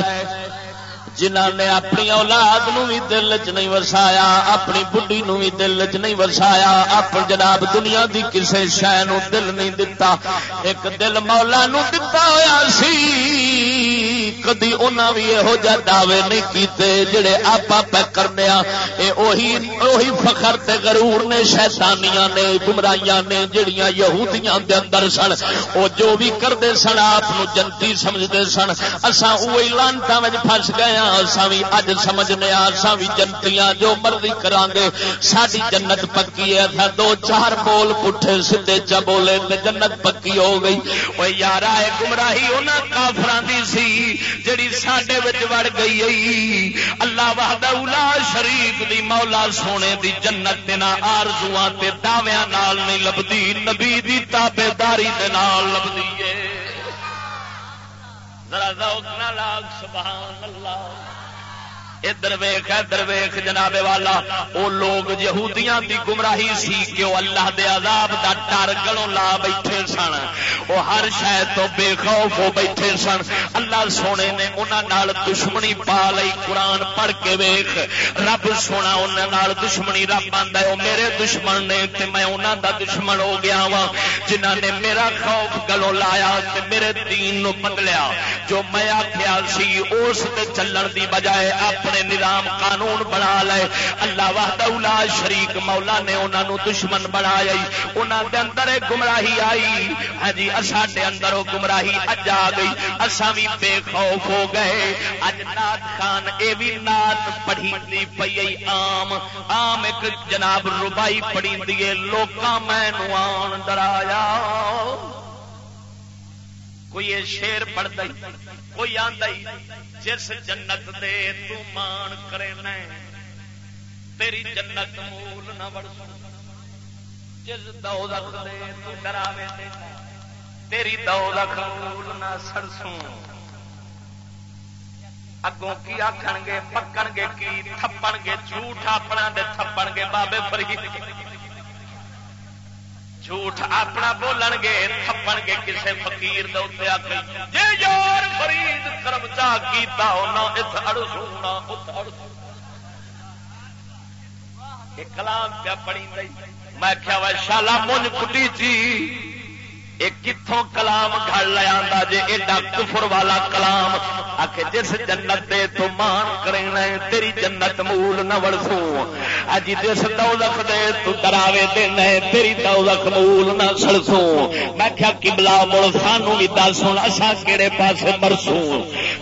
جنہ نے اپنی اولاد نو بھی دل چ نہیں وسایا اپنی بڑھی نو بھی دل چ نہیں وسایا اپنے جناب دنیا دی کسے شہ دل نہیں دتا۔ ایک دل مولا نو دتا ہوا سی، کدی انہاں بھی یہو جہ دعوے نہیں کیتے جڑے آپ پہ کرنے اے اوہی اوہی فخر تے غرور نے، شیطانیاں نے، گمراہیاں نے جڑیاں یہودیاں دے اندر سن۔ او جو بھی کردے سن، آپ جنتی سمجھدے سن۔ اساں اوہی لانتاں وچ پھس گئے اساں بھی اج سمجھنے اساں بھی جنتیاں جو مرضی کران گے ساڈی جنت پکی ہے، اساں دو چار بول پٹھے سیدھے چ بولے تے جنت پکی ہو گئی۔ او یارا اے گمراہی انہاں کافراں دی سی، جڑی ساڈے وچ وڑ گئی ائی اللہ وحدہ اولا شریف دی، مولا سونے دی جنت دے نال آرزواں تے دعویاں نال نہیں لبدی نبی دی تابعداری دے نال لبدی ہے۔ ذرا ذوق نہ لاگ سبحان اللہ۔ ادھر ویخ ادھر ویخ جناب والا۔ وہ لوگ یہودیاں دی گمراہی سی کہ وہ اللہ دے عذاب دا ڈر گلوں لا بیٹھے سن۔ وہ ہر شاید تو بے خوف ہو بیٹھے سن۔ اللہ سونے نے انہوں نال دشمنی پا لئی قرآن پڑھ کے ویخ رب سونا انہوں نال دشمنی، رب آتا ہے وہ میرے دشمن نے تے میں انہوں دا دشمن ہو گیا وا جنہ نے میرا خوف گلوں لایا تے میرے دین نو بدلیا۔ جو میں آخیا سی، اس چلن دی بجائے آپ اپنے نظام قانون بنا لے۔ اللہ واہدہ شریک مولا نے انہوں دشمن بنایا۔ انہوں دے اندر گمراہی آئی۔ ہاں جی ساڈے اندر وہ گمراہی اج آ گئی۔ اسا بھی بے خوف ہو گئے۔ اج نات خان، اے بھی نات پڑھی پی آم آم ایک جناب ربائی پڑھی دیے لوکاں میں آن ڈرایا کوئی شیر پڑھ کوئی آئی جس جنت دے تو مان کرے تیری جنت مول نہ بڑھ جس دوزخ دے تو ڈراوے تیری دوزخ مول نہ سرسوں اگوں کی آخن گے، پکن گے، کی تھپن گے، جھوٹ اپنا دے تھپن گے، بابے فرید۔ جھوٹ اپنا بولن گے، تھپن گے، کسے فقیر دے آ جے یار فرید کرم چا کیتا ہونا ات اڑ سونا ات اڑ کلام پیا پڑی میں کیا شالا، مونج کٹی تھی۔ کتوں کلام گھر لیا جی ایڈا کفر والا کلام؟ آ جس جنت دے تو مان کرنا تیری جنت مول نہ وڑسو اج جس دولت دے تو ڈراوے دینا تیری دولت مول نہ سڑسو میں کیا کبلا مڑ سانو بھی دس ہوں اصا کہڑے پاس مرسو۔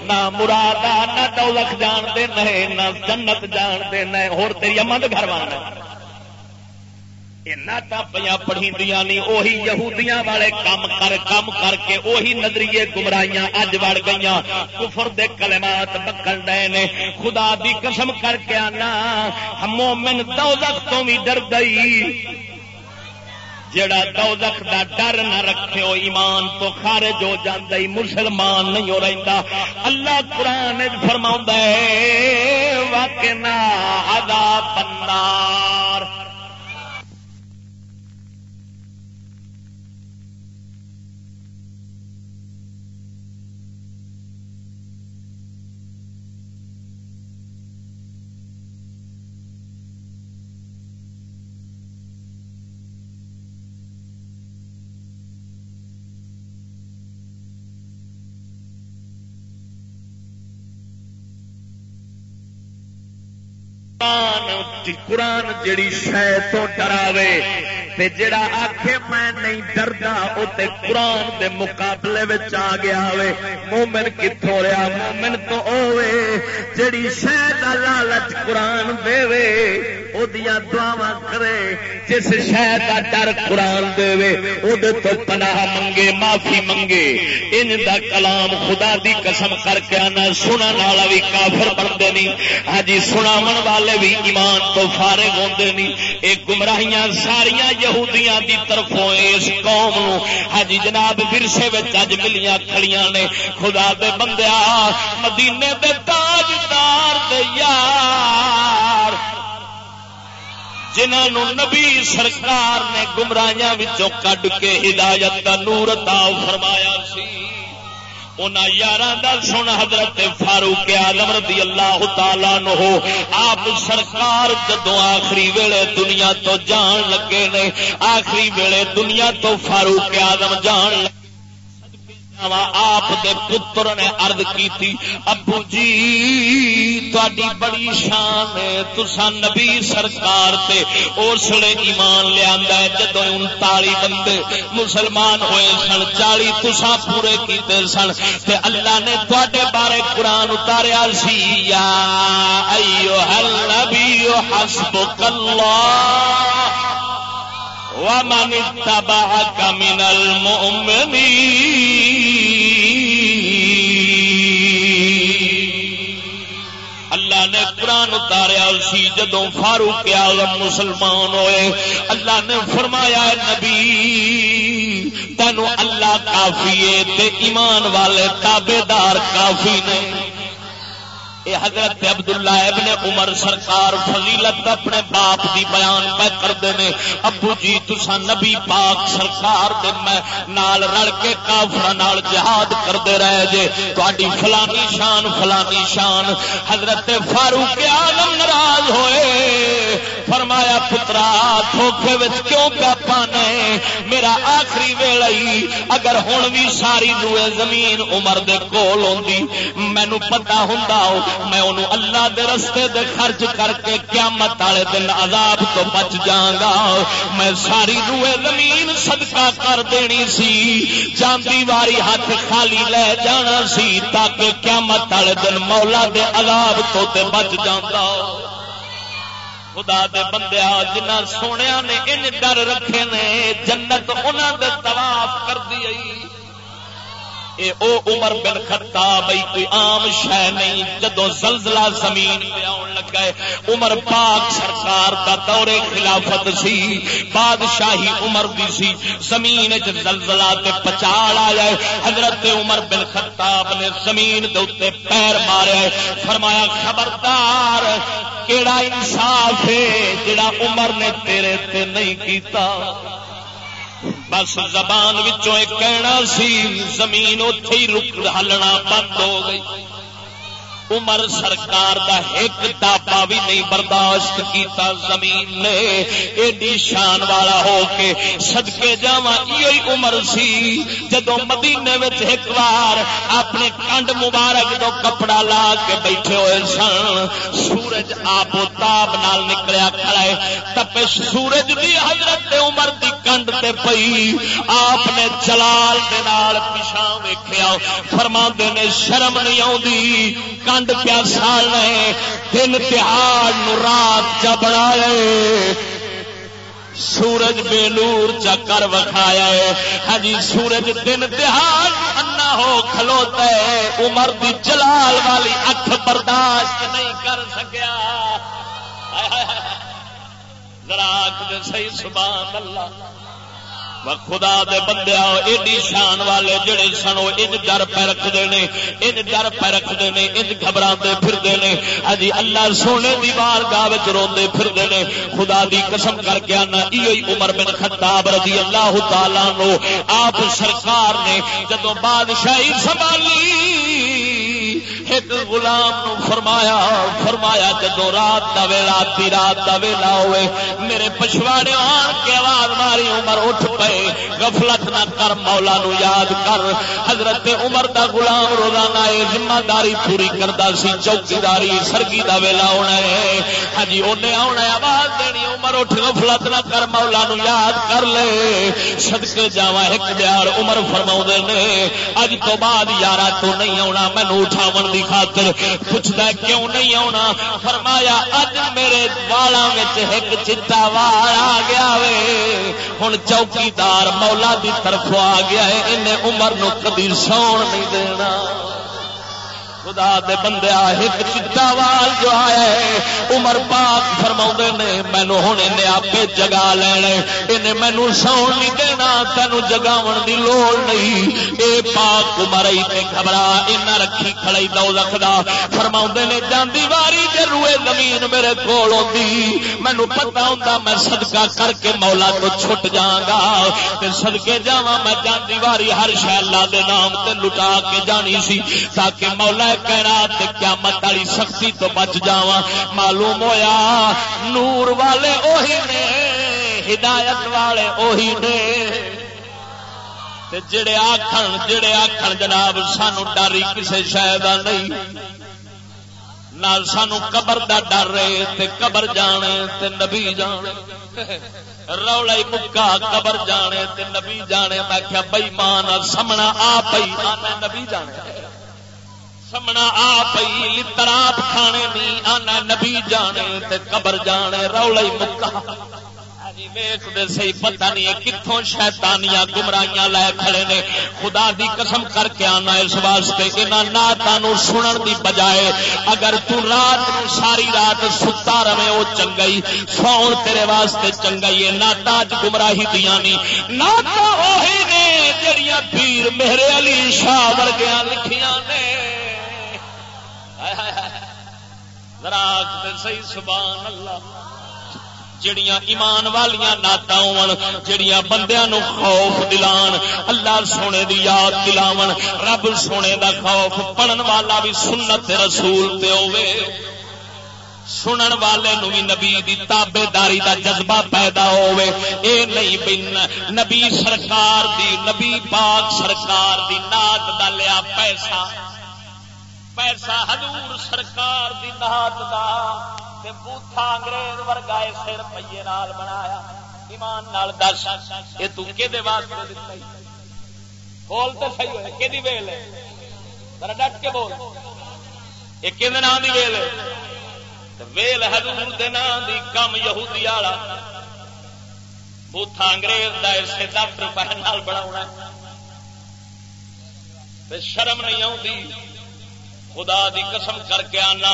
نہ مراد نہ دولت جانتے نہ جنت جانتے نہ ہو تیری امن گھر والا پہ پڑھی نہیں وہی یہودیاں والے کام کر کام کر کے وہی نظریے گمراہیاں اج وڑ گئی کفر دے کلمات بکن ڈے نے خدا دی قسم کر کے آنا مومن دوزخ تو بھی ڈر گئی جڑا دوزخ دا ڈر نہ رکھے ہو ایمان تو خارج ہو جاتا مسلمان نہیں ہو رہا اللہ قرآن فرما واقع نہ عذاب النار قرآن جڑی شہ تو ڈراوے، تے جڑا آخ میں نہیں ڈردا وہ قرآن دے مقابلے آ گیا ہوئے۔ مومن کتوں رہا مومن تو ہوے جڑی شہ کا لالچ قرآن دے دعوا کرے، جس شہ کا ڈر قرآن دے تو پناہ منگے، معافی منگے۔ ان دا کلام خدا دی قسم کر کے آنا سنا والا بھی کافر بنتے نہیں۔ ہاں جی سنا والے بھی ایمان تو فارغ ہوتے نہیں۔ یہ گمراہیاں ساریاں یہودیاں دی طرفوں اس قوم نو۔ ہاں جی، جناب ورسے اج ملیاں کھڑیاں نے۔ خدا دے بندیا مدینے دے تاجدار دے یار۔ جنہوں نبی سرکار نے گمراہیاں وچوں کڈ کے ہدایت کا نور عطا فرمایا سی یار سن حضرت فاروق آدم رضی اللہ تعالی نو آپ سرکار جدو آخری ویلے دنیا تو جان لگے نے، آخری ویلے دنیا تو فاروق آدم جان لگے آپ دے پتر نے ارد کی ابو جی تاری بڑی شان ہے تسا نبی سرکار تے اس لیے ایمان لیا جدو انتالی بندے مسلمان ہوئے سن چالی تسا پورے کیتے سن تے اللہ نے تے بارے قرآن اتاریا سی یا ایو ہل نبی حسبک اللہ ومن اتبعك من اللہ نے قرآن اتاریا سی جدو فاروق آزم مسلمان ہوئے، اللہ نے فرمایا نبی، تینو اللہ کافی ہے ایمان والے تابے دار کافی نے۔ اے حضرت عبداللہ ابن عمر سرکار فضیلت اپنے باپ دی بیان پہ کرتے ہیں ابو جی تسا نبی پاک سرکار دے میں نال رل کے کافر جہاد کرتے رہے جے تاری فلانی شان فلانی شان۔ حضرت فاروق آلم ناراض ہوئے، فرمایا، پترا دھوکھے کیوں کا پانے میرا آخری ویل اگر ہوں بھی ساری روئے زمین عمر دے کول ہوندی مینو پتا ہوں میں انہوں اللہ دے رستے دے خرچ کر کے قیامت والے دن عذاب تو بچ جاگا میں ساری روئے زمین صدقہ کر دینی سی، جاندی واری ہاتھ خالی لے جانا سی تاکہ قیامت والے دن مولا دے عذاب تو تے بچ جاگا خدا دے بندے جنہ سونے نے ان ڈر رکھے نے، جنت انہوں دے طواف کر دی اے او عمر بن خطاب ای کوئی عام شہ نہیں جدو زلزلہ زمین پہ آن لگا ہے، عمر پاک سرکار دا دور خلافت سی، بادشاہی عمر دی سی، زمین وچ زلزلہ تے پچال آیا ہے۔ حضرت عمر بن خطاب نے زمین دے اوتے پیر ماریا ہے۔ فرمایا، خبردار، کیڑا انصاف ہے جڑا عمر نے تیرے تے نہیں کیتا؟ بس زبان ایک کہنا سی زمین اتے ہی رک ہلنا بند ہو گئی۔ عمر سرکار دا ایک دابا بھی نہیں برداشت کیتا زمین نے۔ ایڈی شان والا ہو کے سدکے جا یہ عمر سی جدو مدینے میں ایک بار اپنے کنڈ مبارک تو کپڑا لا کے بیٹھے ہوئے سن۔ سورج آپ تاب نال نکلیا کھڑا ہے۔ تپش سورج دی حضرت عمر دی کنڈ تے پئی۔ آپ نے جلال دے نال پیشاں ویکھیا۔ فرما نے شرم نہیں آؤں کنڈ پیا سال دن تہار رات چ بنا سورج بے نور چکر وکھایا ہے۔ ہاں جی سورج دن تہار انا ہو کھلوتا ہے۔ عمر دی جلال والی اکھ برداشت نہیں کر سکیا۔ ذرا آخ صحیح، سبحان اللہ۔ خدا دے بندے ایڈی شان والے جڑے سن وہ ان ڈر پہ رکھتے ہیں ان ڈر پہ رکھتے ہیں ان گھبرا پھرتے ہیں ہی اللہ سونے دی بار گاہ روندے پھرتے ہیں خدا دی قسم کر کے آنا یہ عمر بن خطاب رضی اللہ تعالی نو آپ سرکار نے جدو بادشاہی سنبھالی ایک غلام نو فرمایا فرمایا جدو رات کا ویلا تی رات کا ویلا ہوئے، میرے پچھواڑے آن کے آواز ماری، عمر اٹھ پے گفلت نہ کر، مولا نو یاد کر۔ حضرت عمر دا غلام روزانہ یہ ذمہ داری پوری کرتا سی، چوکیداری، سرگی دا ویلا ہونا ہے ہاں جی انہیں آنا آواز دینی، عمر اٹھ گفلت نہ کر، مولا نو یاد کر لے۔ سدکے جا ایک دیار عمر فرما نے، اج تو بعد یارہ تو نہیں آنا مینو اٹھاو دی خاطر پوچھتا کیوں نہیں آنا فرمایا اج میرے والا ایک چیٹا وال آ گیا وے۔ ہوں چوکیدار مولا دی طرف آ گیا ہے، انہیں عمر نو کدی سو نہیں دینا۔ خدا دے بندے ایک چٹا وال جو آیا ہے، عمر پاک فرما نے مینو ہوں انہیں آپ جگا لینا انہیں مینو ساؤن نہیں دینا، تینوں جگاو دی لوڑ نہیں۔ اے پاک عمر تے گھبرا اینا رکھی کھڑائی دو رکھدا فرما نے، جاندی واری جے روئے زمین میرے کول ہوندی مینو پتا ہوندا میں صدقہ کر کے مولا تو چھٹ جاؤں گا تے صدقے جاواں میں جاندی واری ہر شے اللہ دے نام تے لٹا کے جانی سی، تاکہ مولا کہنا قیامت والی سختی تو بچ جا معلوم ہویا نور والے اوہی نے، ہدایت والے اوہی نے۔ جڑے آخر جڑے آخر جناب، سانو ڈر کسی شاید نہیں۔ نہ سانو قبر دا ڈر رہے تے قبر جانے، تے نبی جانے۔ رولا مکا قبر جانے، تے نبی جانے۔ میں کیا بئی مان سمنا آ پئی نبی جانے۔ سمنا آ پی تراپ کھانے نہیں آنا نبی جانے تے قبر جانے، رولا مکا سی پتا نہیں کتوں شیتانیا گمراہیاں لے کھڑے نے۔ خدا دی قسم کر کے آنا اس واسطے۔ یہاں نعتوں سنن دی بجائے اگر تو رات ساری رات ستا رہے وہ چنگئی سون تیرے واسطے چنگئی ہے ناتا گمراہی دیا نہیں ناتا وہی نے جڑیاں پیر میرے علی شاہ ورگیاں لکھیاں نے۔ سی سبحان اللہ۔ جڑیاں ایمان والیاں نعت جڑیاں بندیاں نو خوف دلان، اللہ سونے دی یاد دلاون، رب سونے دا خوف، پڑھن والا بھی سنت رسول تے ہوے سنن والے نو بھی نبی دی تابے داری دا جذبہ پیدا ہوئے اے نہیں بن، نبی سرکار دی، نبی پاک سرکار دی نات دا لیا پیسہ۔ پیسہ حضور سرکار دی نات دا تے بوتھا انگریز ورگا سر پیے نال بنایا۔ ایمان نال دس یہ تو کے دے واسطے دتا بول تو صحیح ہوئے کہ دی ویل ہے؟ ذرا ڈٹ کے بول۔ یہ کہ نام دی ویل ہے؟ تے ویل حضور دے نام دی کم یہودی والا بوتھا انگریز دا اسے دس روپے نال بناونا شرم نہیں آتی خدا دی قسم کر کے آنا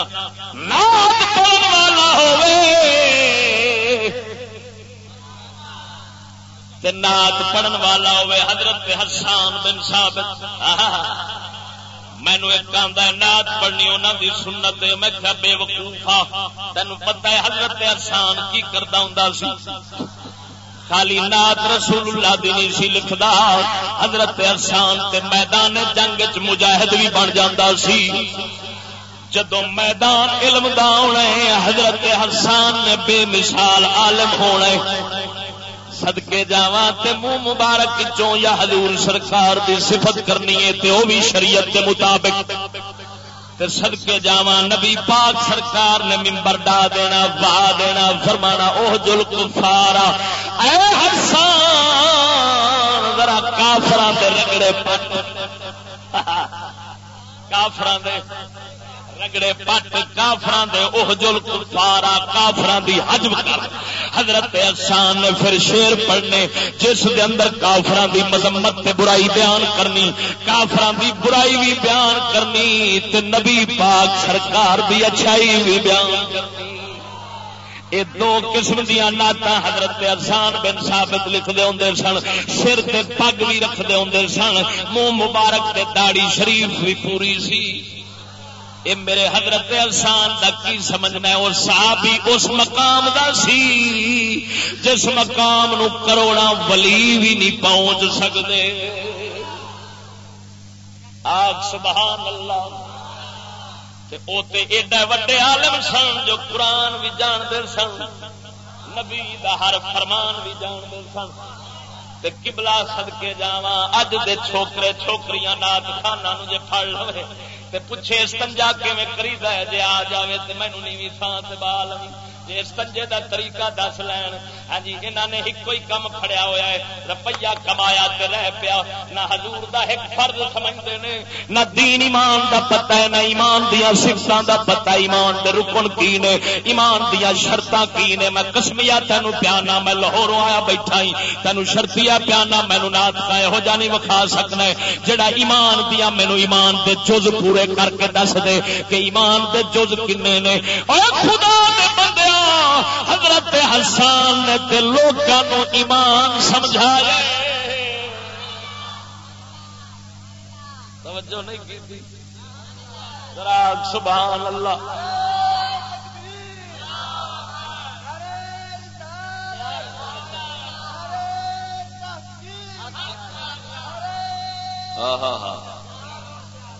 والا نات پڑھن والا ہوے حضرت حسان بن ثابت۔ مینو ایک آدھا نات پڑھنی انہوں دی سنت میں کیا بے وقوفا تین پتا ہے حضرت حسان کی کرتا ہوں سی۔ خالی نات رسول اللہ دی نہیں سی لکھدا، حضرت ارسان تے میدان جنگ چ مجاہد بھی بن جاندا سی۔ جدو میدان علم دا ہونا ہے، حضرت حسان نے بے مثال عالم ہونا ہے۔ صدقے جاواں تے منہ مبارک چوں یا حضور سرکار دی صفت کرنی ہے تے او بھی شریعت کے مطابق۔ سدکے جا نبی پاک سرکار نے ممبر ڈا دینا وا دینا، فرمانا، اوہ جل کفارا اے حسان، ذرا کافران دے رگڑے پٹ۔ کافران دے۔ رگڑے پٹ کافران دے اوہ جل کفارا کافران دی حجم کر۔ حضرت احسان نے پھر شیر پڑھنے، جس دے اندر کافران دی مذمت تے برائی بیان کرنی کافران دی برائی بھی بیان کرنی، تے نبی پاک سرکار دی اچھائی بھی بیان کرنی۔ یہ دو قسم دیا نعت حضرت ارسان بن ثابت لکھتے ہوں سن، سر تے پگ بھی رکھتے ہوں سن، منہ مبارک تے داڑی شریف بھی پوری سی۔ یہ میرے حضرت انسان کا کی سمجھنا اور صحابی اس مقام دا سی، جس مقام نو کروڑا ولی بھی نہیں پہنچ سکتے آگ سبحان اللہ۔ ایڈا وڈے عالم سن جو قرآن بھی جانتے سن۔ نبی دا ہر فرمان بھی جانتے سن۔ کبلا سدکے جا اج دے چھوکرے چھوکریاں نات خانہ جی پڑ لو پوچھے استنجا کیون کری ہے؟ جے آ جائے تو مینو نیوی تھان تے بال استنجے دا طریقہ دس لین۔ ہاں جی انہوں نے ایک کوئی کم کھڑیا ہوا ہے۔ روپیہ کمایا تے رہ پیا۔ نہ حضور دا ایک فرض سمجھتے ہیں نہ دین ایمان دا پتہ ہے، نہ ایمان دیا سفتوں دا پتہ۔ ایمان دے رکن کی نے؟ ایمان دیا شرطاں کی نے؟ میں کسمیا تینوں پیانا، میں لاہوروں آیا بیٹھا ہی۔ تینوں شرطیا پیانا، مینو نات کا یہو جہ نہیں وکھا سکنا ہے۔ جڑا ایمان دیا، مینو ایمان دے جز پورے کر کے دس دے کہ ایمان دے جز کنے نے؟ اور خدا دے بندیا حضرت حسان نے تے لوگوں ایمان سمجھایا توجہ نہیں کی تھی ذرا سبحان اللہ.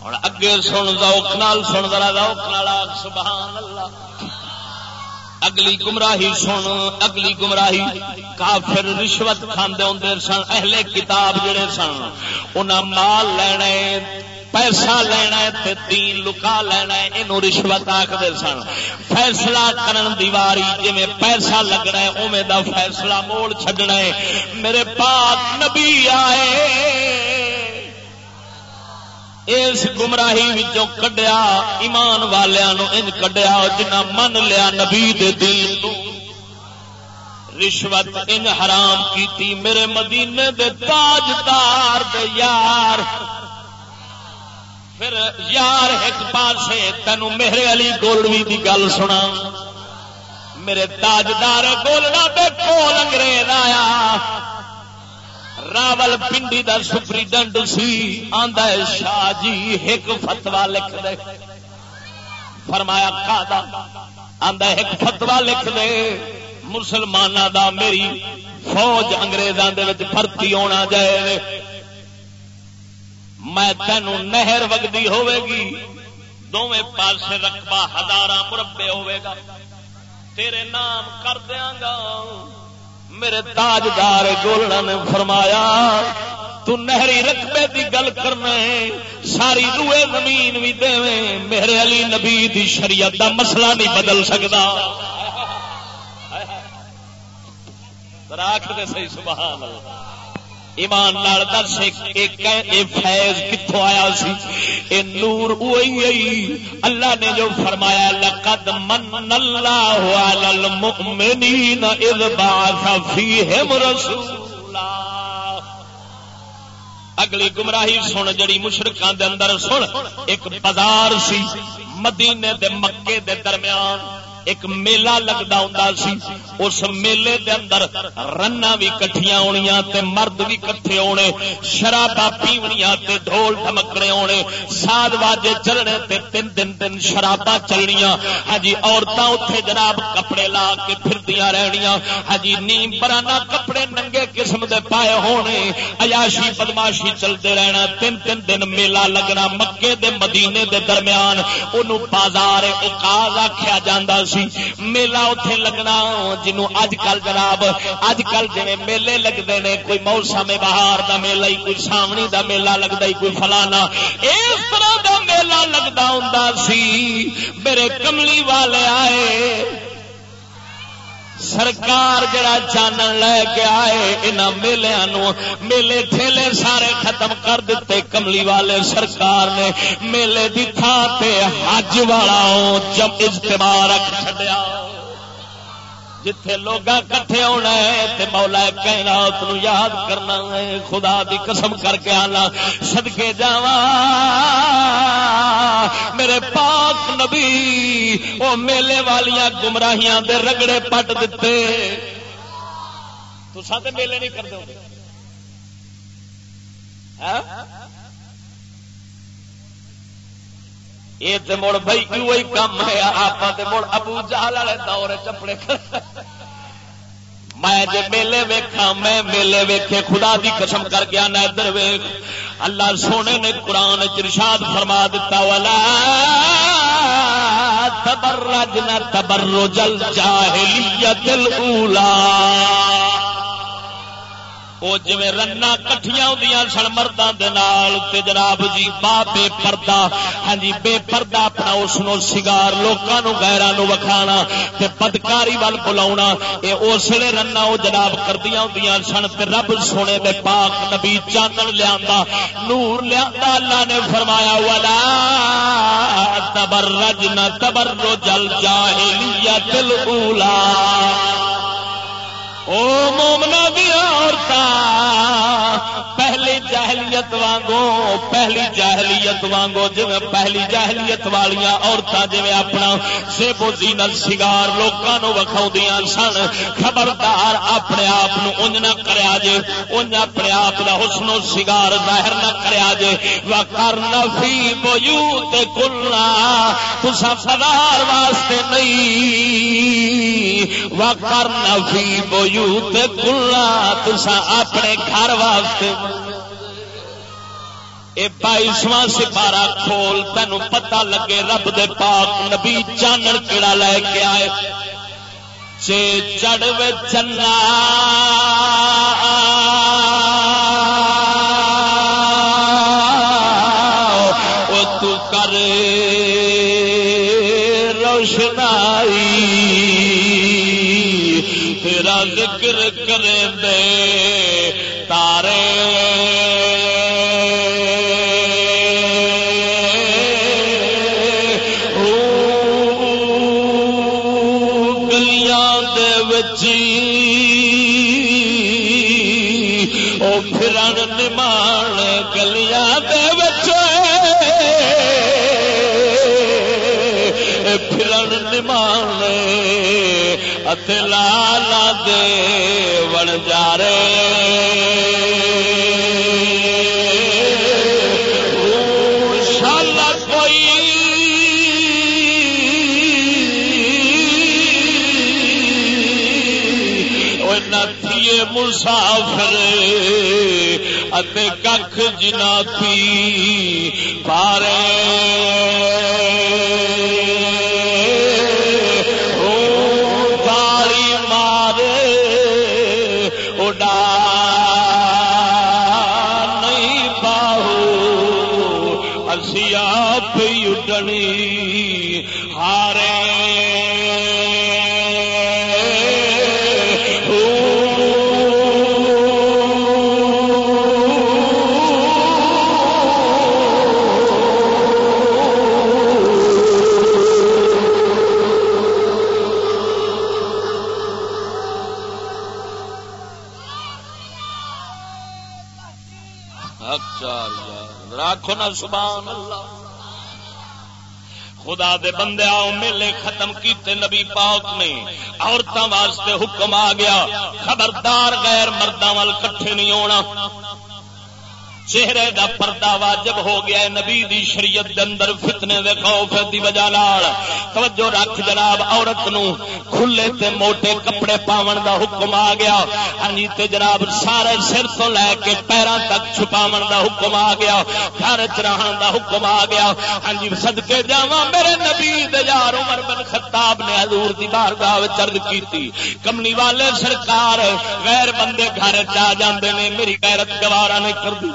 ہوں اگے سن روک نال سن ذرا روک نال سبحان اللہ. اگلی گمراہی سن، اگلی گمراہی کافر رشوت کھاندے ہوندے سن، اہل کتاب جڑے سن، انہاں مال لینا پیسہ لینا تے دین لکا لینا یہ رشوت آخر سن۔ فیصلہ کرن دیواری جی پیسہ لگنا ہے اوے دا فیصلہ موڑ چھڈنا ہے۔ میرے پاک نبی آئے۔ اس گمراہی کڈیا، ایمان والوں ان کڈیا جنہ من لیا نبی دے دین رشوت ان حرام کیتی، میرے مدینے دے تاجدار دے یار۔ پھر یار ایک پاسے تینوں میرے علی گولڑی دی گل سنا۔ میرے تاجدار گولڑا دے کول انگریز آیا۔ راول پنڈی دا سپریڈنٹ سی، آندا ہے شاہ جی ایک فتوا لکھ دے۔ فرمایا کا آندا ایک فتوا لکھ دے۔ مسلمان دا میری فوج انگریزاں دے وچ بھرتی ہونا جائے۔ میں تینوں نہر وگدی ہوے گی۔ دونوں پاسے رقبہ ہزار مربے ہوے گا۔ تیرے نام کر دیاں گا۔ میرے تاجدار گولڑا نے فرمایا، تو نہری رقبے کی گل کرنا ہے، ساری روئے زمین بھی دے میرے علی نبی دی شریعت دا مسئلہ نہیں بدل سکتا۔ راک دے صحیح سبحان اللہ۔ ایمان لال دس فیض کتوں آیا سی؟ اے نور وہی اللہ نے جو فرمایا، لقد من اللہ علی المؤمنین اذ بعث فیہم رسولا۔ اگلی گمراہی سن، جڑی مشرکان دے اندر سن، ایک بازار سی، مدینے دے مکے دے درمیان۔ ایک میلہ لگتا ہوں سی، اس میلے دے اندر رنا بھی کٹھیاں ہونیاں تے مرد بھی کٹھے ہونے شرابا پیونیاں تے ڈھول ٹمکنے ہونے، ساد واجے چلنے تے تین دن دن شرابا چلنیاں۔ ہاں جی، عورتاں اتنے جناب کپڑے لا کے پھردیاں رہنیاں۔ ہاں جی، نیم پرانا کپڑے ننگے قسم دے پائے ہونے۔ عیاشی بدماشی چلتے رہنا، تین تین دن میلہ لگنا مکے دے مدینے دے درمیان انہوں بازار اکاز آخیا جاندہ سی। میلہ اتے لگنا جنوں اج کل جناب اج کل جی میلے لگتے ہیں کوئی موسم بہار دا میلہ ہی کوئی سامنی دا میلہ لگتا ہی کوئی فلانا اس طرح دا میلہ لگتا ہوں سی میرے کملی والے آئے سرکار جڑا چانن لے کے آئے ان میلوں میلے ٹھیلے سارے ختم کر دیتے۔ کملی والے سرکار نے میلے دی تھان سے حج والا جب اجتماع رکھ چڈیا جتھے لوگ کٹھے ہونا ہے تے مولا کہنا تم یاد کرنا ہے۔ خدا دی قسم کر کے آنا۔ سدکے جا میرے پاک نبی، او میلے والیاں گمراہیاں دے رگڑے پٹ دیتے تو ساتھ میلے نہیں کرتے ہاں؟ یہ تو مڑ بھائی وہی کام ہے؟ آپ مڑ ابو جہل والے دور چپڑے میں جے میلے ویکھا میں میلے ویکھے، خدا دی قسم کر گیا نہ ادھر ویخ اللہ سونے نے قرآن چرشاد فرما دیتا والا تبرج نہ تبرو جل جاہلیت الاولا وہ جی رنا کٹیا ہوں سن مردوں کے جناب جی با بے پردہ ہاں جی بے پردہ اپنا اس سگار لوگوں گیران وکھا بدکاری وال بلا یہ اسلے رنا وہ جناب کردیا ہوں سن رب سونے دے پاک نبی چانن لیا نور لیا اللہ نے فرمایا والا تبر رج نہ تبر رو جل جا دل اولا او مومنا دیا عورت پہلی جہلیت وانگو، پہلی جہلیت وانگو جی پہلی جہلیت والیا عورتیں جی اپنا سیبو زینت سگار لوگوں وکھاؤ سن، خبردار اپنے آپ انج نہ کریا جے انج اپنے آپ کا حسن و سگار ظاہر نہ کریا جے۔ وکر نفی بوت کلنا تسا سدار واسطے نہیں۔ وکر نفی وجود کلا تسا اپنے گھر واسطے۔ اے بائیسواں سپارا کھول تین پتا لگے رب دے پاک نبی چانن کیڑا لے کے آئے۔ چے چڑھ چنا کھ جنا پی پارے۔ سبحان اللہ۔ خدا دے بندے آؤ، میلے ختم کیتے نبی پاک نے۔ عورتوں واسطے حکم آ گیا۔ خبردار غیر مردوں وال کٹھے نہیں ہونا۔ چہرے دا پردہ واجب ہو گیا ہے نبی دی شریعت دے اندر، فتنے دے خوف دی وجہ نال۔ توجہ رکھ جناب، عورت نو کھلے تے موٹے کپڑے پاون دا حکم آ گیا۔ ہاں جی تے جناب سارے سر تو لے کے پیراں تک چھپاون دا حکم آ گیا۔ گھر چ رہن دا حکم آ گیا۔ ہاں جی صدکے جاواں میرے نبی دے یار عمر بن خطاب نے حضور دی بارگاہ وچ عرض کیتی، کمنی والے سرکار غیر بندے گھر چ آ جاندے نے، میری غیرت گوارا نہیں کردی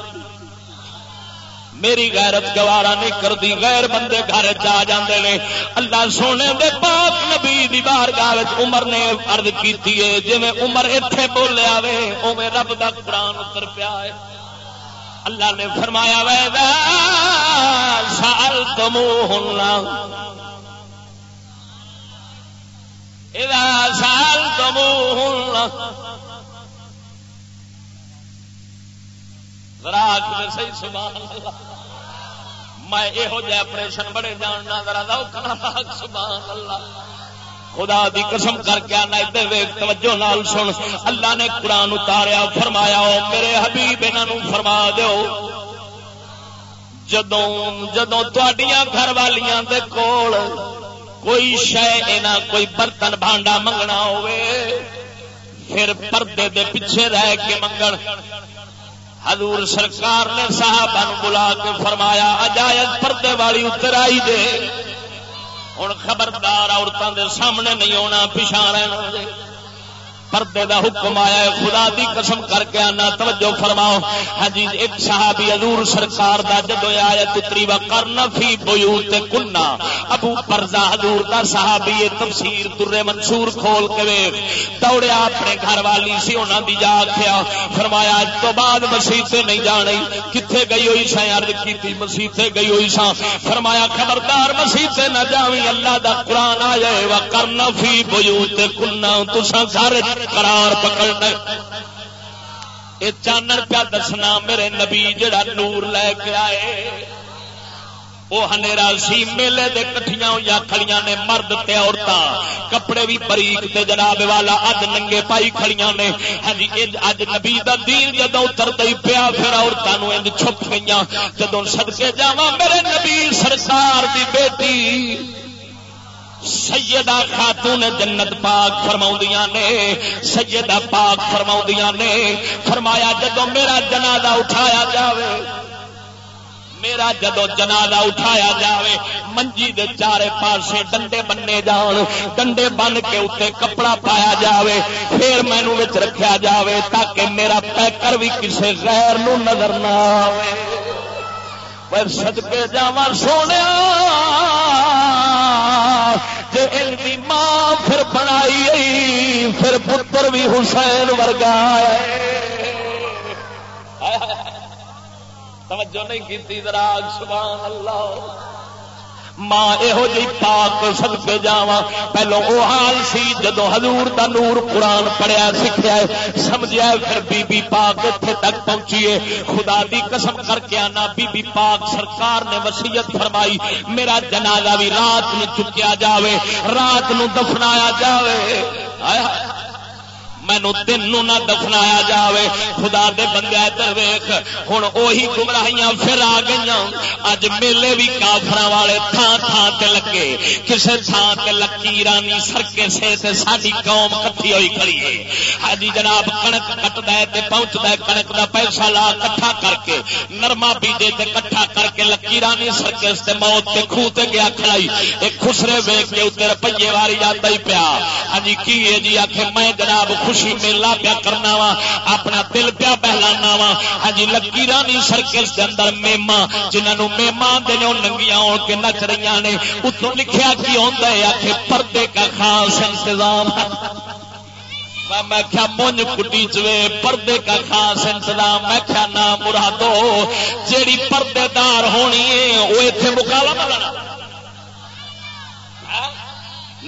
میری غیرت گوارا نہیں کرتی غیر بندے گھر جا جاندے نے۔ اللہ سونے دے پاک نبی دی بارگاہ عمر نے عرض کیتی ہے جی عمر ایتھے بولیا وے اوے رب دا قرآن اتر پیا ہے۔ اللہ نے فرمایا، وے سال تمو سال تمو راک میں صحیح سبحان اللہ۔ میں یہو جہ آپریشن بڑے جاننا، ذرا سبحان اللہ۔ خدا دی قسم کر کے آنا ادھر ویگ، توجہ نال سن۔ اللہ نے قرآن اتاریا، فرمایا میرے حبیب انہوں فرما دو جدوں جدوں تڈیاں گھر والیاں دے کول کوئی شے شہ کوئی برتن، بھانڈا منگنا ہوئے پھر پردے دے پیچھے رہ کے منگن۔ حضور سرکار نے صاحب بلا کے فرمایا اجائز پردے والی اتر آئی دے۔ ہوں خبردار عورتوں دے سامنے نہیں آنا پچھا رہنا۔ دے پردے دا حکم آیا ہے، خدا دی قسم کر کے آنا، توجہ فرماؤ۔ ہاں جی ایک صحابی حضور سرکار دا جدو آیا تتری و کرنا فی بیوت کننا ابو پرزا حضور دا صحابی تفسیر در منصور کھول کے ویخ دوڑیا اپنے گھر والی سی، انہاں دی جا کیا فرمایا، اج تو بعد مسیح سے نہیں جانی کتنے گئی ہوئی سا عرض کی تھی مسیح گئی ہوئی سا فرمایا، خبردار مسیح سے نہ جاویں اللہ دا قرآن آ جائے و کرنا فی بیوت کننا تسا گھر قرار پکڑنا یہ چانن پیا دسنا، میرے نبی جڑا نور لے کے آئے وہ ہنیرا سی میلے دے کٹھیاں یا کھڑیاں نے مرد تے عورتاں، کپڑے بھی بریک تے جناب والا، اج ننگے پائی کھڑیاں نے۔ ہاں جی اج نبی دا دین جدوں اتردا ہی پیا، پھر عورتاں نو انج چھپ گئیاں۔ جدوں صدکے جاواں، میرے نبی سرکار دی بیٹی سیدہ خاتون جنت پاک فرما نے، سیدہ پاک فرما نے، فرمایا جدو میرا جنازہ اٹھایا جاوے، میرا جدو جنازہ اٹھایا جاوے، منجی دے چارے پاسے ڈنڈے بننے جان، ڈنڈے بن کے اتنے کپڑا پایا جاوے، پھر مینو رکھا جاوے تاکہ میرا پیکر بھی کسی غیر نو نظر نہ آئے سدکے جا سونے جی ماں پھر بنائی پھر پتر بھی حسین ورگا توجہ نہیں کی راگ سبحان اللہ۔ ماں یہو جی پاک سد کے جا پہلو وہ حال سی جدو حضور دا نور قرآن پڑھیا سیکھا سمجھا پھر بی بی پاک اتنے تک پہنچیے خدا دی قسم کر کے آنا، بی بی پاک سرکار نے وسیعت فرمائی، میرا جنازہ بھی رات میں چکیا جاوے، رات نو دفنایا جاوے۔ آیا۔ مینو دن نہ دفنایا جاوے۔ خدا دے بندے ادھر ویخ ہوں اہی گمراہیاں پھر آ گئی اج میلے بھی کافر والے تھان تھان تے لگے۔ کسے تھان تے لکیرانی سرکے سے ساری قوم کٹھی ہوئی کھڑی ہے۔ ہاجی جناب کنک کٹتا ہے تے پہنچتا ہے کنک دا پیسہ لا کٹھا کر کے۔ نرما بیجے تے کٹھا کر کے لکیرانی سرکے سے موت تے خوہ تے گیا کھڑائی۔ ایک خسرے ویگ کے اتنے روپیے واری جاتا ہی پیا۔ ہاں جی کی ہے جی؟ آخ میں جناب خوش خوشی میلا پیا کرنا وا، اپنا دل پیا بہلانا وا۔ ہاں جی، لکی رانی سرکل کے اندر میما، جنہوں میما آتے ہیں وہ ننگیا ہو کے نچ رہی نے۔ اتوں لکھیا کی آتا ہے آخ پردے کا خاص انتظام۔ میں کیا مونج کٹی چوے، پردے کا خاص انتظام۔ میں کیا نام مرادو، جیڑی پردے دار ہونی ہے، وہ اتنے مکالا بننا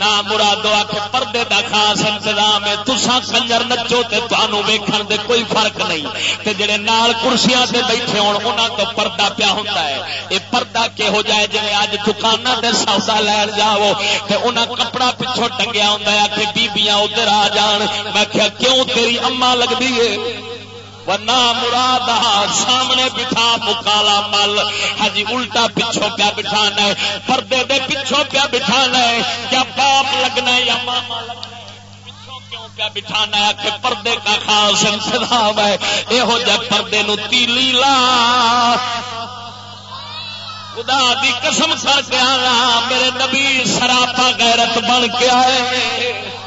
نہ مرادو آ کے پردے دا خاص انتظام ہے تسا کنجر نچو تے تانوں ویکھن دے کوئی فرق نہیں۔ تے جڑے نال کرسیاں تے بیٹھے ہون، انہاں تو پردہ پیا ہوندا ہے۔ اے پردہ کہو جائے جویں اج دکاناں تے سودا لین جاؤ، تے انہاں کپڑا پیچھے ٹنگیا ہوندا ہے کہ بیبییاں ادھر آ جان۔ میں کہیا کیوں تیری اما لگدی ہے؟ مراد سامنے بٹھا مکالا مل۔ ہجی الٹا پچھو پیا بٹھانا ہے، پردے دے پچھو پیا بٹھانا ہے۔ کیا باپ لگنا ہے یا ماما لگنا بٹھانا ہے؟ کہ پردے کا خاص انتظام ہے۔ یہو جہ پردے نو تیلی لا۔ خدا دی قسم کر کے آنا میرے نبی سراپا غیرت بن کے آئے۔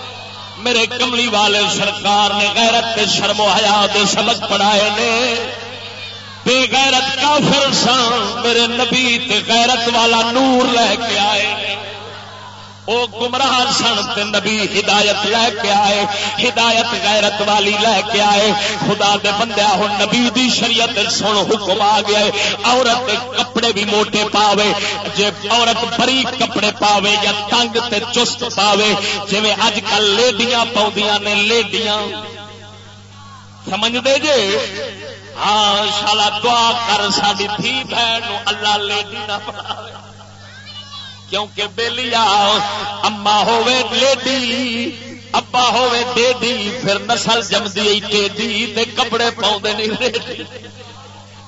میرے کملی والے سرکار نے غیرت کے شرم و حیا سبق پڑھائے نے۔ بے غیرت کافر سان میرے نبی تے غیرت والا نور لے کے آئے وہ گمراہ سن نبی ہدایت لے کے آئے، ہدایت غیرت والی لے کے آئے۔ خدا دے بندے ہوں نبی دی شریعت سن حکم آ گیا عورت کپڑے بھی موٹے پاوے۔ جے عورت بری کپڑے پاوے یا تنگ تے چست پاوے جی اج کل لیڈیاں پاؤں نے لیڈیاں۔ سمجھ دے جے؟ ہاں شالا دعا کر ساری تھی بہن اللہ لیڈی نہ پاوے کیونکہ بےلیا اما ہوے لیڈی، ابا ہوے ڈیڈی، پھر نسل جمدی ٹیڈی، تے کپڑے پاؤں نہیں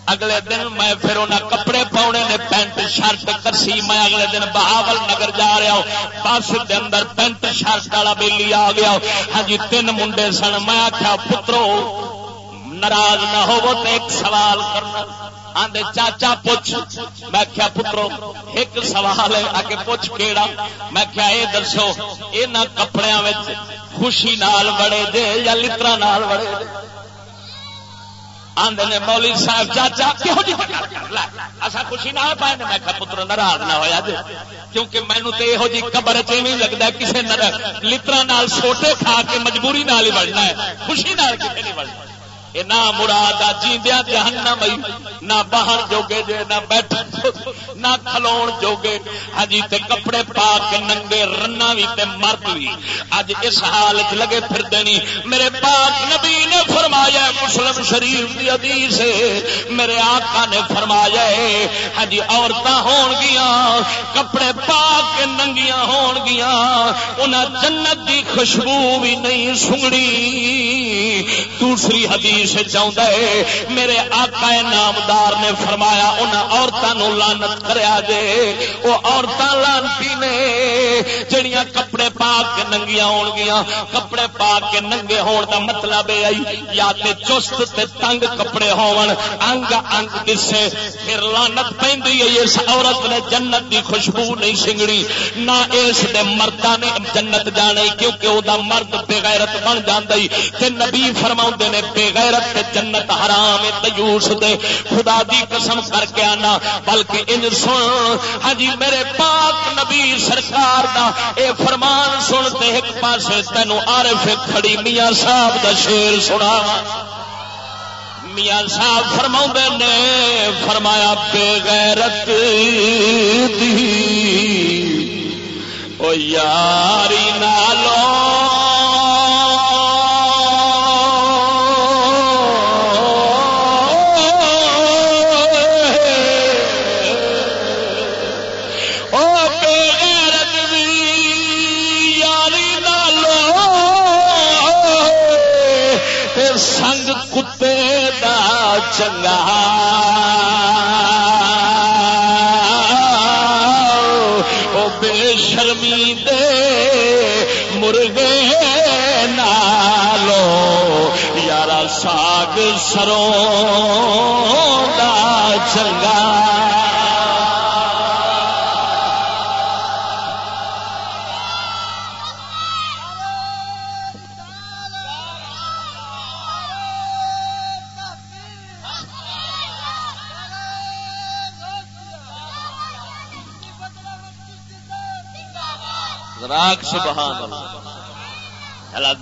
اگلے دن میں پھر انہیں کپڑے پاؤنے نے پینٹ شرٹ کرسی، میں اگلے دن بہاول نگر جا رہا ہوں۔ بس کے اندر پینٹ شرٹ والا بیلی آ گیا۔ ہاں جی تین منڈے سن، میں آخیا پترو، ناراض نہ ہو تو ایک سوال کرنا۔ آدھے چاچا پوچھ۔ میں کیا پترو، ایک سوال ہے آ کے پوچھ کیڑا۔ میں کیا یہ دسو یہ کپڑے خوشی نال بڑے دے یا لطرا نال بڑے دے؟ آدھے نے مولی صاحب، چاچا اصا جی خوشی نہ پائے میں پتر ناراض نہ ہوا جی کیونکہ مینو تو یہو جی قبر چی لگتا کسی لطرا سوٹے کھا کے مجبوری نال ہی بڑھنا ہے، خوشی نال کسی نہیں بڑھنا نہ مراد جیندیا جہنم مئی نہ باہر جوگے جے، نہ بیٹھ نہ کھلو جوگے۔ ہاں جی، تے کپڑے پا کے ننگے رنا بھی تے مرد بھی اج اس حال چ لگے پھرتے نہیں میرے پاک نبی نے فرمایا مسلم شریف کی حدیث میرے آقا نے فرمایا ہاں جی عورتیں ہون گیا کپڑے پا کے ننگیاں ہون گیا انہیں جنت دی خوشبو بھی نہیں سنگڑی۔ دوسری حدیث سے چاہتا ہے۔ میرے آقا نامدار نے فرمایا ان عورتوں لانت کریا جے۔ وہ عورتیں لانتی نے، جڑیاں کپڑے پا کے ننگیاں ہون گیا کپڑے پا کے ننگے ہون دا مطلب یہ آئی، یا تے چست تے تنگ کپڑے ہون۔ انگ انگ دسے، پھر لانت پہندی ہے اس عورت نے جنت دی خوشبو نہیں سنگڑی نہ اس دے مردہ نے جنت جانے، کیونکہ او دا مرد بے غیرت بن جاندا تے نبی فرماوندے نے، بے غیرت غیرت جنت حرام تیوس دے خدا دی قسم کر کے آنا، بلکہ ان سن ہاں جی میرے پاک نبی سرکار دا اے فرمان سنتے ایک پاس تینو عارف کھڑی میاں صاحب دا شیر سنا۔ میاں صاحب فرما نے، فرمایا بے غیرت دی۔ او یاری سنگ کتے چنگا۔ او بے شرمی دے مرغے نالو یارا ساگ سروں۔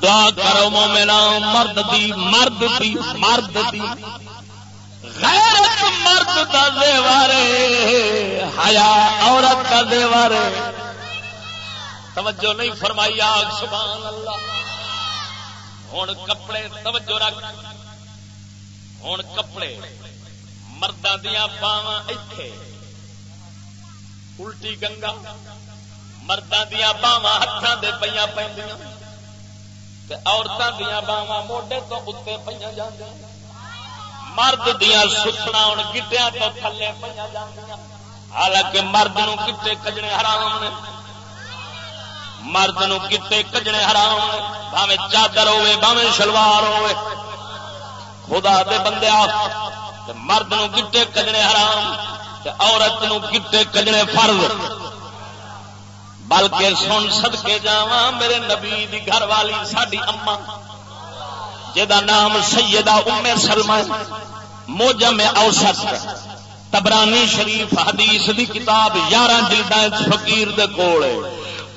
دعا کرو مومنا مرد دی مرد دی مرد دی۔ غیرت مرد دا دیوارے حیا عورت کا دیوارے توجہ نہیں فرمائی آگ، سبحان اللہ۔ ہوں کپڑے، توجہ رکھ۔ ہوں کپڑے۔ مردوں دیا باواں اتے الٹی گنگا۔ مردوں دیا باوا ہاتھوں کے پہ پہ عورتوں دیا باوا موڈے تو اتنے پہ جی مرد دیا سکھنا ہوں گٹیا تو تھلے پہ حالانکہ مرد نو گٹے کجنے حرام نے۔ مرد نو گٹے کجنے حرام نے۔ باوے چادر ہوے باوے شلوار ہوے خدا دے بندے مرد نو گٹے کجنے حرام عورت نو گٹے کجنے فرض۔ بلکہ سن سد کے جا میرے نبی دی گھر والی ساری اما جا نام سیدہ ام سلمہ، موجم اوسط، تبرانی شریف حدیث دی کتاب یارہ جلد فقیر دے کول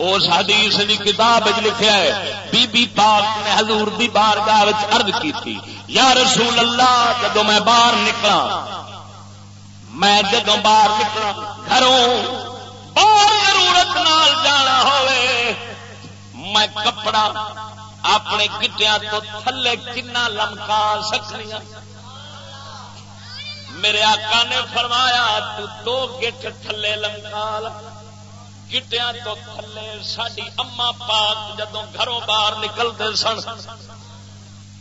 اس حدیث دی کتاب لکھا ہے، بی بی پاک نے حضور دی بارگاہ عرض کی تھی یا رسول اللہ جدو میں باہر نکلا میں جدو باہر نکلا گھروں اور ضرورت نال جانا ہوئے۔ میں کپڑا اپنے گٹیا تو تھلے کنا لمکا سکنی ہاں۔ میرے آقا نے فرمایا، تو دو گٹ تھلے لمکا گٹیا تو تھلے ساری اما پاک جدو گھروں باہر نکلتے سن۔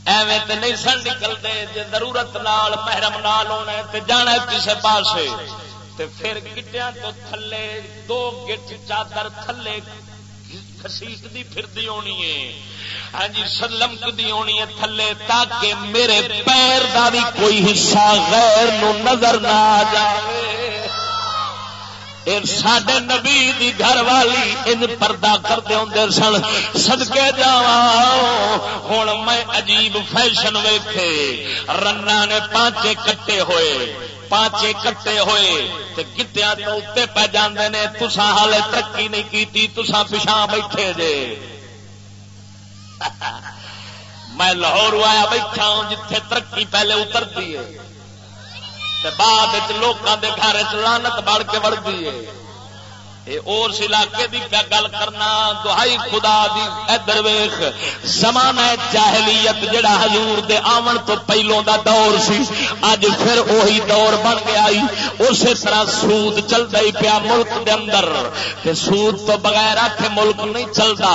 ایویں تے نہیں سن نکلتے جی ضرورت نال، محرم نال ہونا تے جانا کسے پاسے۔ تے پھر گٹیا تو تھلے، دو گٹ چادر تھلے خسیٹتی پھرتی ہونی ہے۔ ہاں جی سلمکتی ہونی ہے تھلے تاکہ میرے پیر کا بھی کوئی حصہ غیر نو نظر نہ آ جائے سڈے نبی دی گھر والی ان پردہ کرتے ہوں سن۔ سدکے جا ہوں میں عجیب فیشن ویکھے۔ رنا نے پانچے کٹے ہوئے۔ پانچے کٹے ہوئے گتیا تو اتنے پہ جانے نے تسا ہال ترقی نہیں کی تسا پچھا بیٹھے جے۔ میں لاہور آیا بیٹھا ہوں جتھے ترقی پہلے اترتی ہے۔ بعد لوگوں کے گھر چلانت بڑھ کے بڑھتی ہے۔ اس علاقے کی کیا گل کرنا، دہائی خدا دی ادھر ویخ زمانہ جاہلیت جڑا حضور دے آمن تو پہلوں دا دور سی اج پھر وہی دور بن گیا اسی طرح سود چلتا ہی پیا ملک دے اندر۔ تے سود تو بغیر آخ ملک نہیں چلتا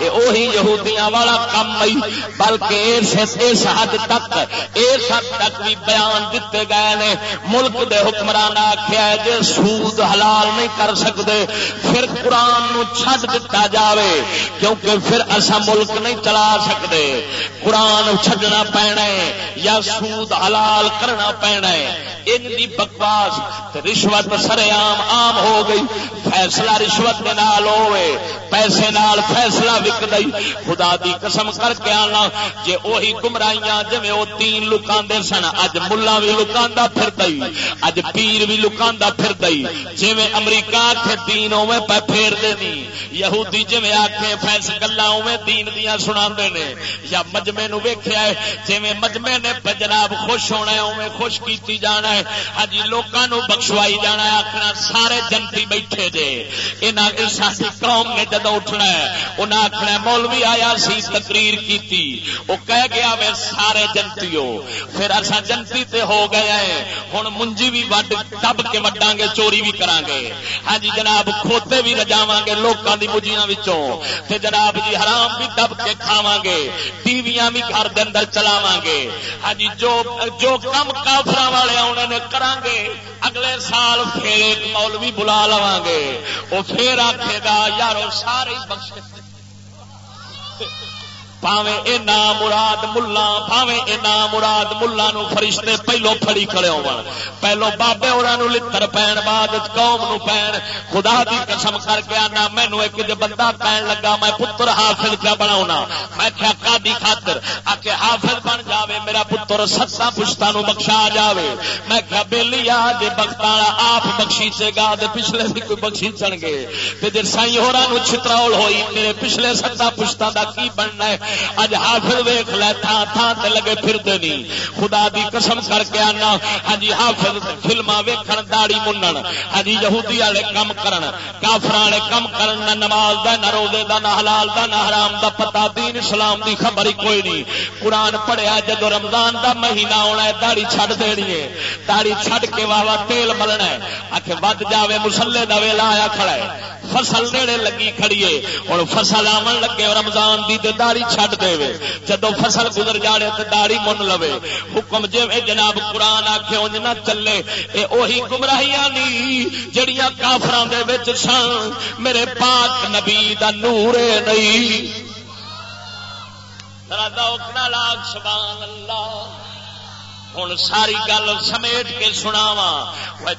یہ وہی یہودیاں والا کم آئی بلکہ اس حد تک، اس حد تک بھی بیان دیتے گئے نے۔ ملک دے حکمران آخیا جی سود حلال نہیں کر سکتے پھر قرآن نو چھڈ دتا جاوے، کیونکہ پھر اصا ملک نہیں چلا سکتے۔ قرآن چھڈنا پینا ہے یا سود حلال کرنا پینا ان دی بکواس رشوت سر عام عام ہو گئی۔ فیصلہ رشوت کے نال ہوئے پیسے نال فیصلہ وک گئی خدا دی قسم کر کے آنا، جے وہی گمراہیاں جی وہ تین لکاندے سن، اج ملا بھی لکاندا پھر دئی اج پیر بھی لکاندا پھر دئی جی امریکہ کے دین اوے پہ پھیر دینی یہودی جی آخے فیس گلا اوے دین دیا سنا نے۔ یا مجمے نو ویخیا ہے جی مجمے نے جناب خوش ہونا ہے اوے خوش کیتی جانا ہے۔ ہاں جی، لوگوں بخشوائی جانا ہے آخنا سارے جنتی بیٹھے جے۔ ساری قوم نے جدو اٹھنا ہے انہیں آخنا مولوی آیا سی، تقریر کی وہ کہہ گیا وے سارے جنتی ہو پھر اصا جنتی تے ہو گئے ہیں۔ ہوں منجی بھی وڈ دب کے وڈا گے، چوری بھی کرا گے ہاں جی جناب جناب کھوتے بھی رجاو گے لوگوں کی مجیاں جناب جی حرام بھی دب کے کھاوا گے ٹیویاں بھی گھر دے اندر چلاوا گے ہاں جی جو جو کم کافر والے آنے نے کرا گے اگلے سال پھر ایک مولوی بلا لوا گے۔ وہ پھر آخے گا، یارو ساری بخش پاوے اے نام مراد ملا پاوے اے نام مراد ملا نو فرشتے پہلو پھڑی کھڑے ہو پہلو بابے اور لڑ پین بعد قوم نو پین خدا دی قسم کر کے آنا مینو ایک جو بندہ کہن لگا، میں پتر حافظ کیا بنا میں کیا قادی خاطر، آ کے حافظ بن جاوے، میرا پتر سسا پشتا نو بخشا جاوے۔ میں کیا بہلی آ جی بخت آپ بخشی سے گا دے پچھلے بھی کوئی بخشی چڑھ گے جی سائی ہورا چھتراؤل ہوئی، میرے پچھلے ستا پشتا کا کی بننا ہے؟ اج حافظ ویخ لے تھان تھان تے لگے پھرتے نہیں۔ خدا دی قسم کر کے آنا۔ ہاں جی حافظ فلما ویکھن داڑی منن۔ ہاں جی یہودی والے کم کرن۔ کافر والے کم کرن، نہ نماز دا، نہ روزے دا، نہ حلال دا، نہ حرام دا۔ پتا دین اسلام دی خبر ہی کوئی نہیں۔ قرآن پڑھیا جدو رمضان دا مہینہ آنا ہے داڑی چھڈ دینی ہے۔ داڑی چھڈ کے واہ واہ تیل ملنا ہے۔ آخ ود جاوے مسلے دا ویلا آیا کھڑا ہے۔ فصل نیڑے لگی کھڑیے اور فصل آن لگے رمضان دی داڑی چھڈ دے جدو فصل گزر جاڑے تو داڑی من لو حکم جی جناب قرآن آخ نہ چلے۔ اے اوہی گمراہیاں نہیں جڑیاں کافران دے سن۔ میرے پاک نبی دا نور نہیں۔ لاگ سبحان اللہ۔ ہوں ساری گل سمیٹ کے سناوا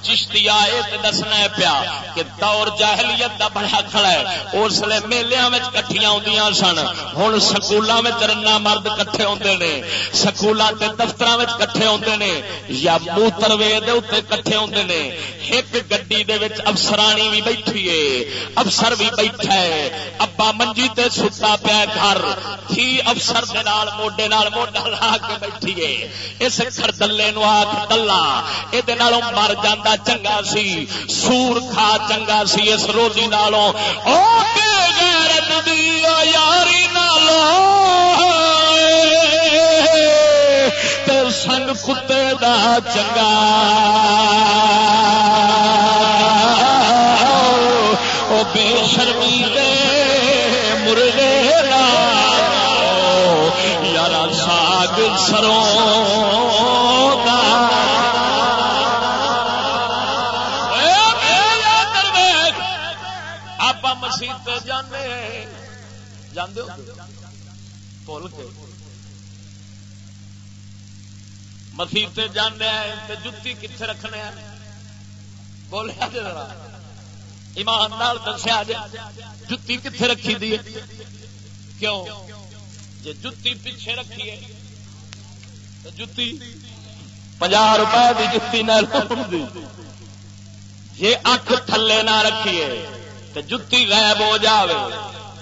چشتی آئے تو دسنا پیا کہ دور جاہلیت کا بڑا کھڑا ہے۔ اس لیے میلیا کٹیا ہوں سن۔ ہوں سکولوں میں رنا مرد کٹھے ہوتے ہیں سکولوں کے دفتر کٹھے ہوتے ہیں یا موتر وے کٹھے ہوتے ہیں ایک گڈی افسرانی بھی بیٹھی ہے۔ افسر بھی بیٹھا ہے۔ ابا منجی تے ستا پیا گھر۔ تھی افسر موڈے موڈا لا کے بیٹھی ہے۔ اس دلے نو آخ دلہ۔ یہ مر جا چنگا سی، سور کھا چنگا سی، اس روزی نالوں۔ یاری نالوں۔ سنگ کتے دا چنگا۔ او بے شرمی جانے بول کے مسیح جانے جتی کتنے رکھنے بولیا ذرا۔ ایمان نال دسیا جتی کتنے رکھی دی کیوں؟ جی جتی پیچھے رکھی رکھیے جتی پناہ روپئے کی جتی نہ جی اک تھلے نہ رکھیے تو جتی غائب ہو جاوے۔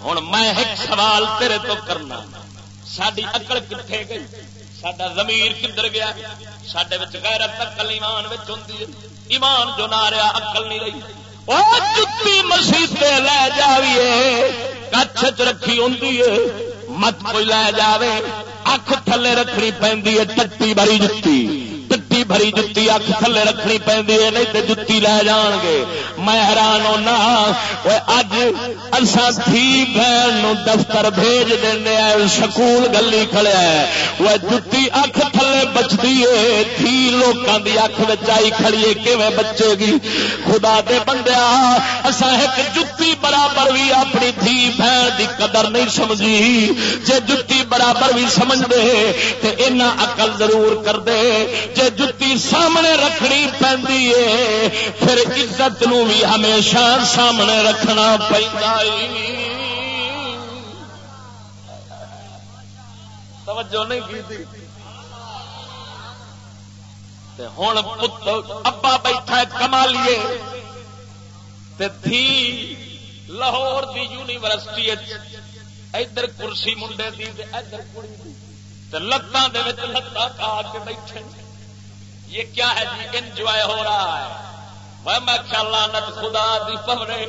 ہوں میں ایک سوال تیرے تو کرنا۔ ساری اکل کتنے گئی؟ سڈا زمیر کدھر گیا؟ سڈے غیرت اکل ایمان ہوں ایمان جو نہ رہا اکل نہیں رہی۔ جتی مسیح لے جائیے کچھ رکھی ہوں مت کوئی لے جاوے۔ اکھ تھلے رکھنی پی ٹٹی بری جتی۔ ٹٹی بری جتی اکھ تھلے رکھنی پی نہیں تو جتی لے جان گے۔ میں حیران ہونا اج اصا تھی بہن دفتر بھیج دینا سکول گلی کھڑیا ہے وہ جتی اکھ تھلے بچتی ہے تھی لوگوں کی اکھ بچائی کھڑیے کیویں بچے گی؟ خدا دے بندیا اصا ایک جتی برابر بھی اپنی تھی بہن کی قدر نہیں سمجھی۔ جے جتی برابر بھی سمجھ دے تو اینا ضرور کر دے جے جتی سامنے رکھنی پی پھر عزت نو بھی ہمیشہ سامنے رکھنا پہ توجہ نہیں کی ہوں ابا بیٹھا کما لیے تھی لاہور دی یونیورسٹی ادھر کرسی منڈے دی ادھر کڑی لتان لتان کھا کے بیٹھے۔ یہ کیا ہے جی؟ انجوائے ہو رہا ہے۔ وہ میں خیالانت خدا دی پورے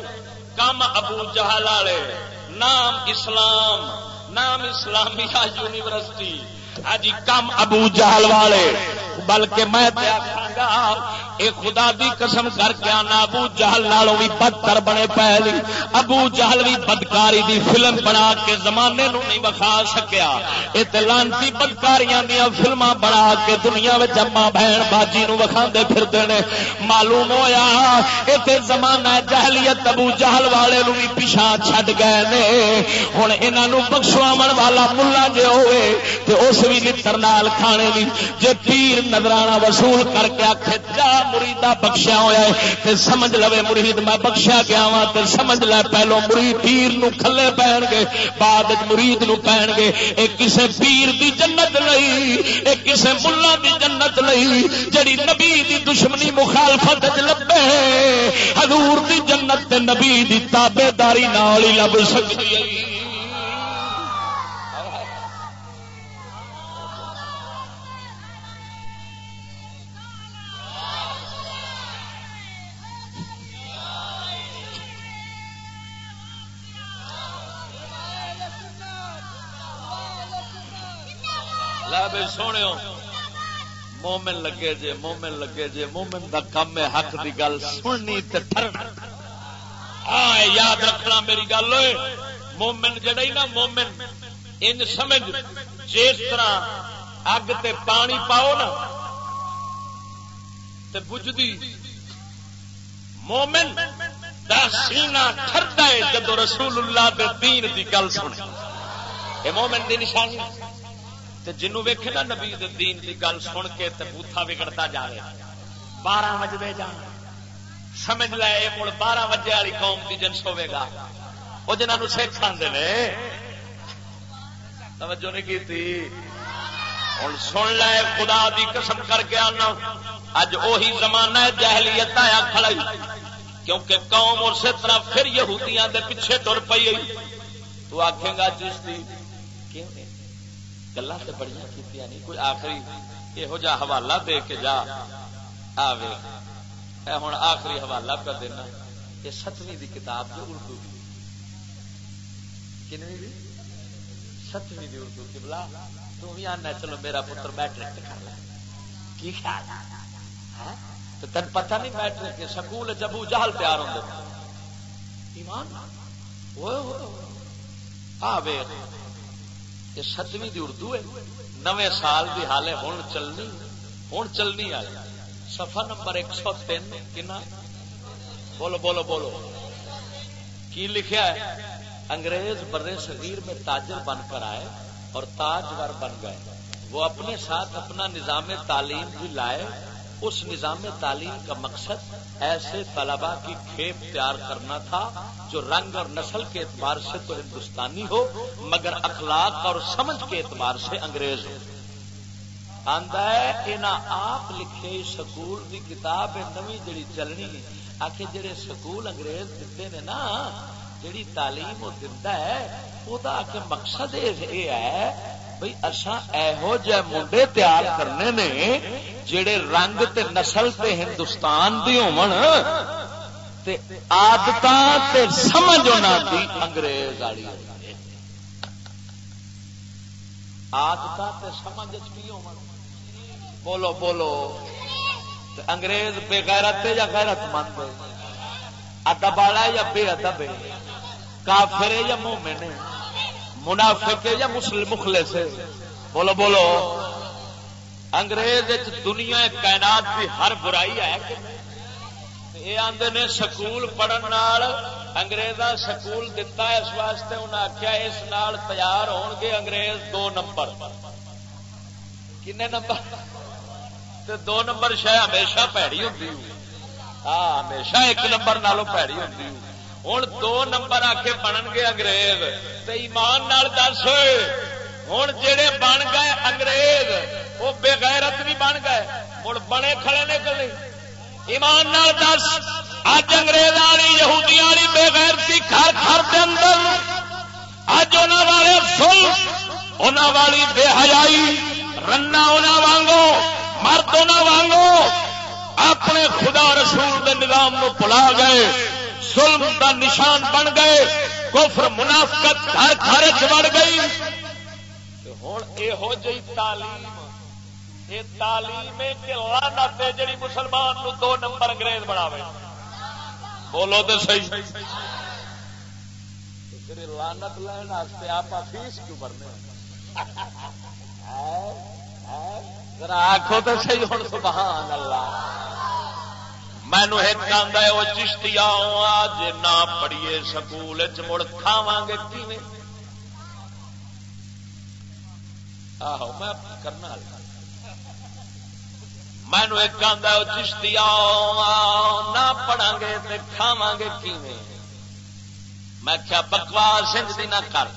کم ابو جہل والے۔ نام اسلام۔ نام اسلامیہ یونیورسٹی۔ ہاں کم ابو جہل والے، بلکہ میں اے خدا دی قسم کر کے آنا، ابو جہل نالوں بھی بدتر بنے پہلی جی۔ ابو جہل بھی بدکاری دی فلم بنا کے زمانے نو نہیں بخا سکیا۔ یہ تلانتی بدکاریاں دیا فلم بنا کے دنیا میں جما بہن باجی نو وکھا دے پھرتے ہیں معلوم ہویا یہ زمانہ جہلیت ابو جہل والے نو بھی پیچھا چھڈ گئے نے۔ ہوں یہاں بخشواو والا ملا جے ہوئے تو اس بھی لڑ نال کھانے بھی جے پیر نظرانہ وصول کر کے آخ جا مریدا بخشیا ہوا ہے، تے سمجھ لو مرید، میں بخشیا گیا وا تے سمجھ لے پہلو مرید پیر نو کھلے پہن گے، بعد مرید نو پہن گے، اے کسے پیر دی جنت نہیں، اے کسے ملا دی جنت نہیں، جڑی نبی دی دشمنی مخالفت لبے۔ حضور دی جنت تے نبی دی تابے داری نال ہی لب سکتی ہے۔ سونے مومن لگے جے، مومن لگے جے، مومن دا کم ہے، حق دی گل سننی تے ہاں یاد رکھنا میری گل ہوئے مومن جڑا ہی نا، مومن، ان سمجھ، جس طرح اگ تے پانی پاؤ نا، تے بجدی مومن دا سینہ ٹھردا ہے جدو رسول اللہ دے دین دی گل سنے۔ یہ مومن دی نشانی۔ جنوں ویکھے نا نبی دین کی گل سن کے بوتھا بگڑتا جا رہا بارہ بجے جا سمجھ لے مڑ بارہ بجے والی قوم کی جنس ہوے گا۔ وہ جنہوں سکھ آتے ہیں توجہ نہیں کی ہوں سن لے خدا دی قسم کر کے آنا۔ اج اہی زمانہ ہے جہلیت آیا کھڑا کیونکہ قوم اسی طرح پھر یہودیاں دے پیچھے ٹر پی تو آخے گا جس کی گلا تو بڑی کی نہیں، کوئی آخری یہو جا حوالہ دے کے جا، آوے۔ ہوں آخری حوالہ کر دینا۔ یہ ستویں دی کتاب جو اردو کی ستویں دی اردو کی بلا تم بھی آنا چلو میرا پتر میٹرک کر لے۔ کی خیال؟ ہاں؟ تو تین پتہ نہیں میٹرک سکول جبو جہل تیار ہوں ایمان؟ آ یہ ستویں دی اردو ہے۔ نویں سال دی حالے ہوں چلنی ہوں چلنی آئی سفا نمبر ایک سو تین، کنا؟ بولو بولو بولو۔ کی لکھا ہے؟ انگریز بر صغیر میں تاجر بن کر آئے اور تاجور بن گئے۔ وہ اپنے ساتھ اپنا نظام تعلیم بھی لائے۔ اس نظام تعلیم کا مقصد ایسے طلبا کی کھیپ تیار کرنا تھا جو رنگ اور نسل کے اعتبار سے تو ہندوستانی ہو، مگر اخلاق اور سمجھ کے اعتبار سے انگریز ہو۔ ہے آپ لکھے سکول کی کتاب نوی جڑی چلنی آ کے جڑے سکول انگریز دیتے نے نا، جڑی تعلیم وہ دتا ہے وہ مقصد یہ ہے بھائی اصا یہو جہ منڈے تیار کرنے نے جڑے رنگ تے نسل تے ہندوستان دی ہون تے تے سمجھ ہونا دی انگریز والی آدتاں تے سمجھ کی ہون بولو بولو۔ انگریز بے غیرت یا غیرت مند؟ ادب والا یا بے ادب کافر یا مومن منافق یا مسلم مخلے سے بولو بولو۔ انگریز دنیا کائنات کی ہر برائی ہے یہ آدھے نے سکول پڑھن انگریزا سکول دتا اس واسطے انہیں آخیا اس نال تیار ہون گے انگریز دو نمبر۔ کنے نمبر؟ دو نمبر شاید ہمیشہ پیڑی ہوتی ہاں ہمیشہ ایک نمبر نالوں پیڑی ہوتی ہوں دو نمبر آ کے بن گے انگریز تو ایمان نال دس۔ ہوں جڑے بن گئے انگریز، وہ بےغیرت بھی بن گئے۔ ہوں بنے کھڑے نے کلے ایمان نال دس۔ اج انگریز والی یہودی والی بےغیرتی گھر گھر کے اندر۔ اج ان والے فل ان والی بے حیائی، رنا وانگو مرد وانگو اپنے خدا رسول دے نظام نو پلا گئے۔ ظلم دا نشان بن گئے، کفر، منافقت گھر گھر چڑ گئی۔ ہوں یہو جی تعلیم۔ یہ تعلیم لانت جڑی مسلمان نو دو نمبر انگریز بنا بولو تو صحیح۔ لانت لین آپ فیس کیوں بھرنے آخو تو صحیح ہوں سبحان اللہ۔ مینو ایک آدھا وہ چشتی آج نہ پڑھیے سکول مڑ کھاوا گے آہو، میں کرنا مینو ایک آدھا وہ چشتی نہ پڑھا گے تو کھاوا گے کیویں؟ میں کیا بکواس، انج نہ کر۔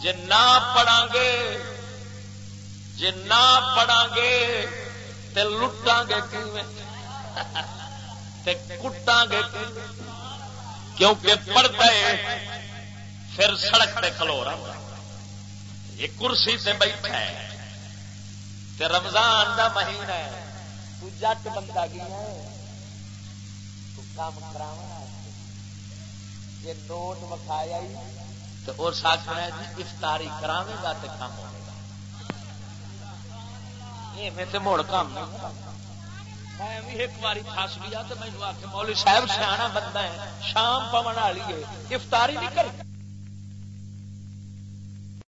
جے نہ پڑھا گے، جے نہ پڑھا گے لٹا گے کٹا گے کیونکہ پڑھتے پھر سڑک پہ کھلو رہا یہ کرسی سے بیٹھا ہے۔ تے رمضان دا مہینہ ہے۔ تو جٹ بندہ گیا ہے۔ تو کام کرا جی نوٹ وکھایا تو اس آخر جی افطاری کراوے گا تو کام ہو مڑ کام میں ایک باری پھس گیا تو مینو آ کے مولوی صاحب سیاح بندہ ہے، شام پون والی ہے، افطاری نہیں کر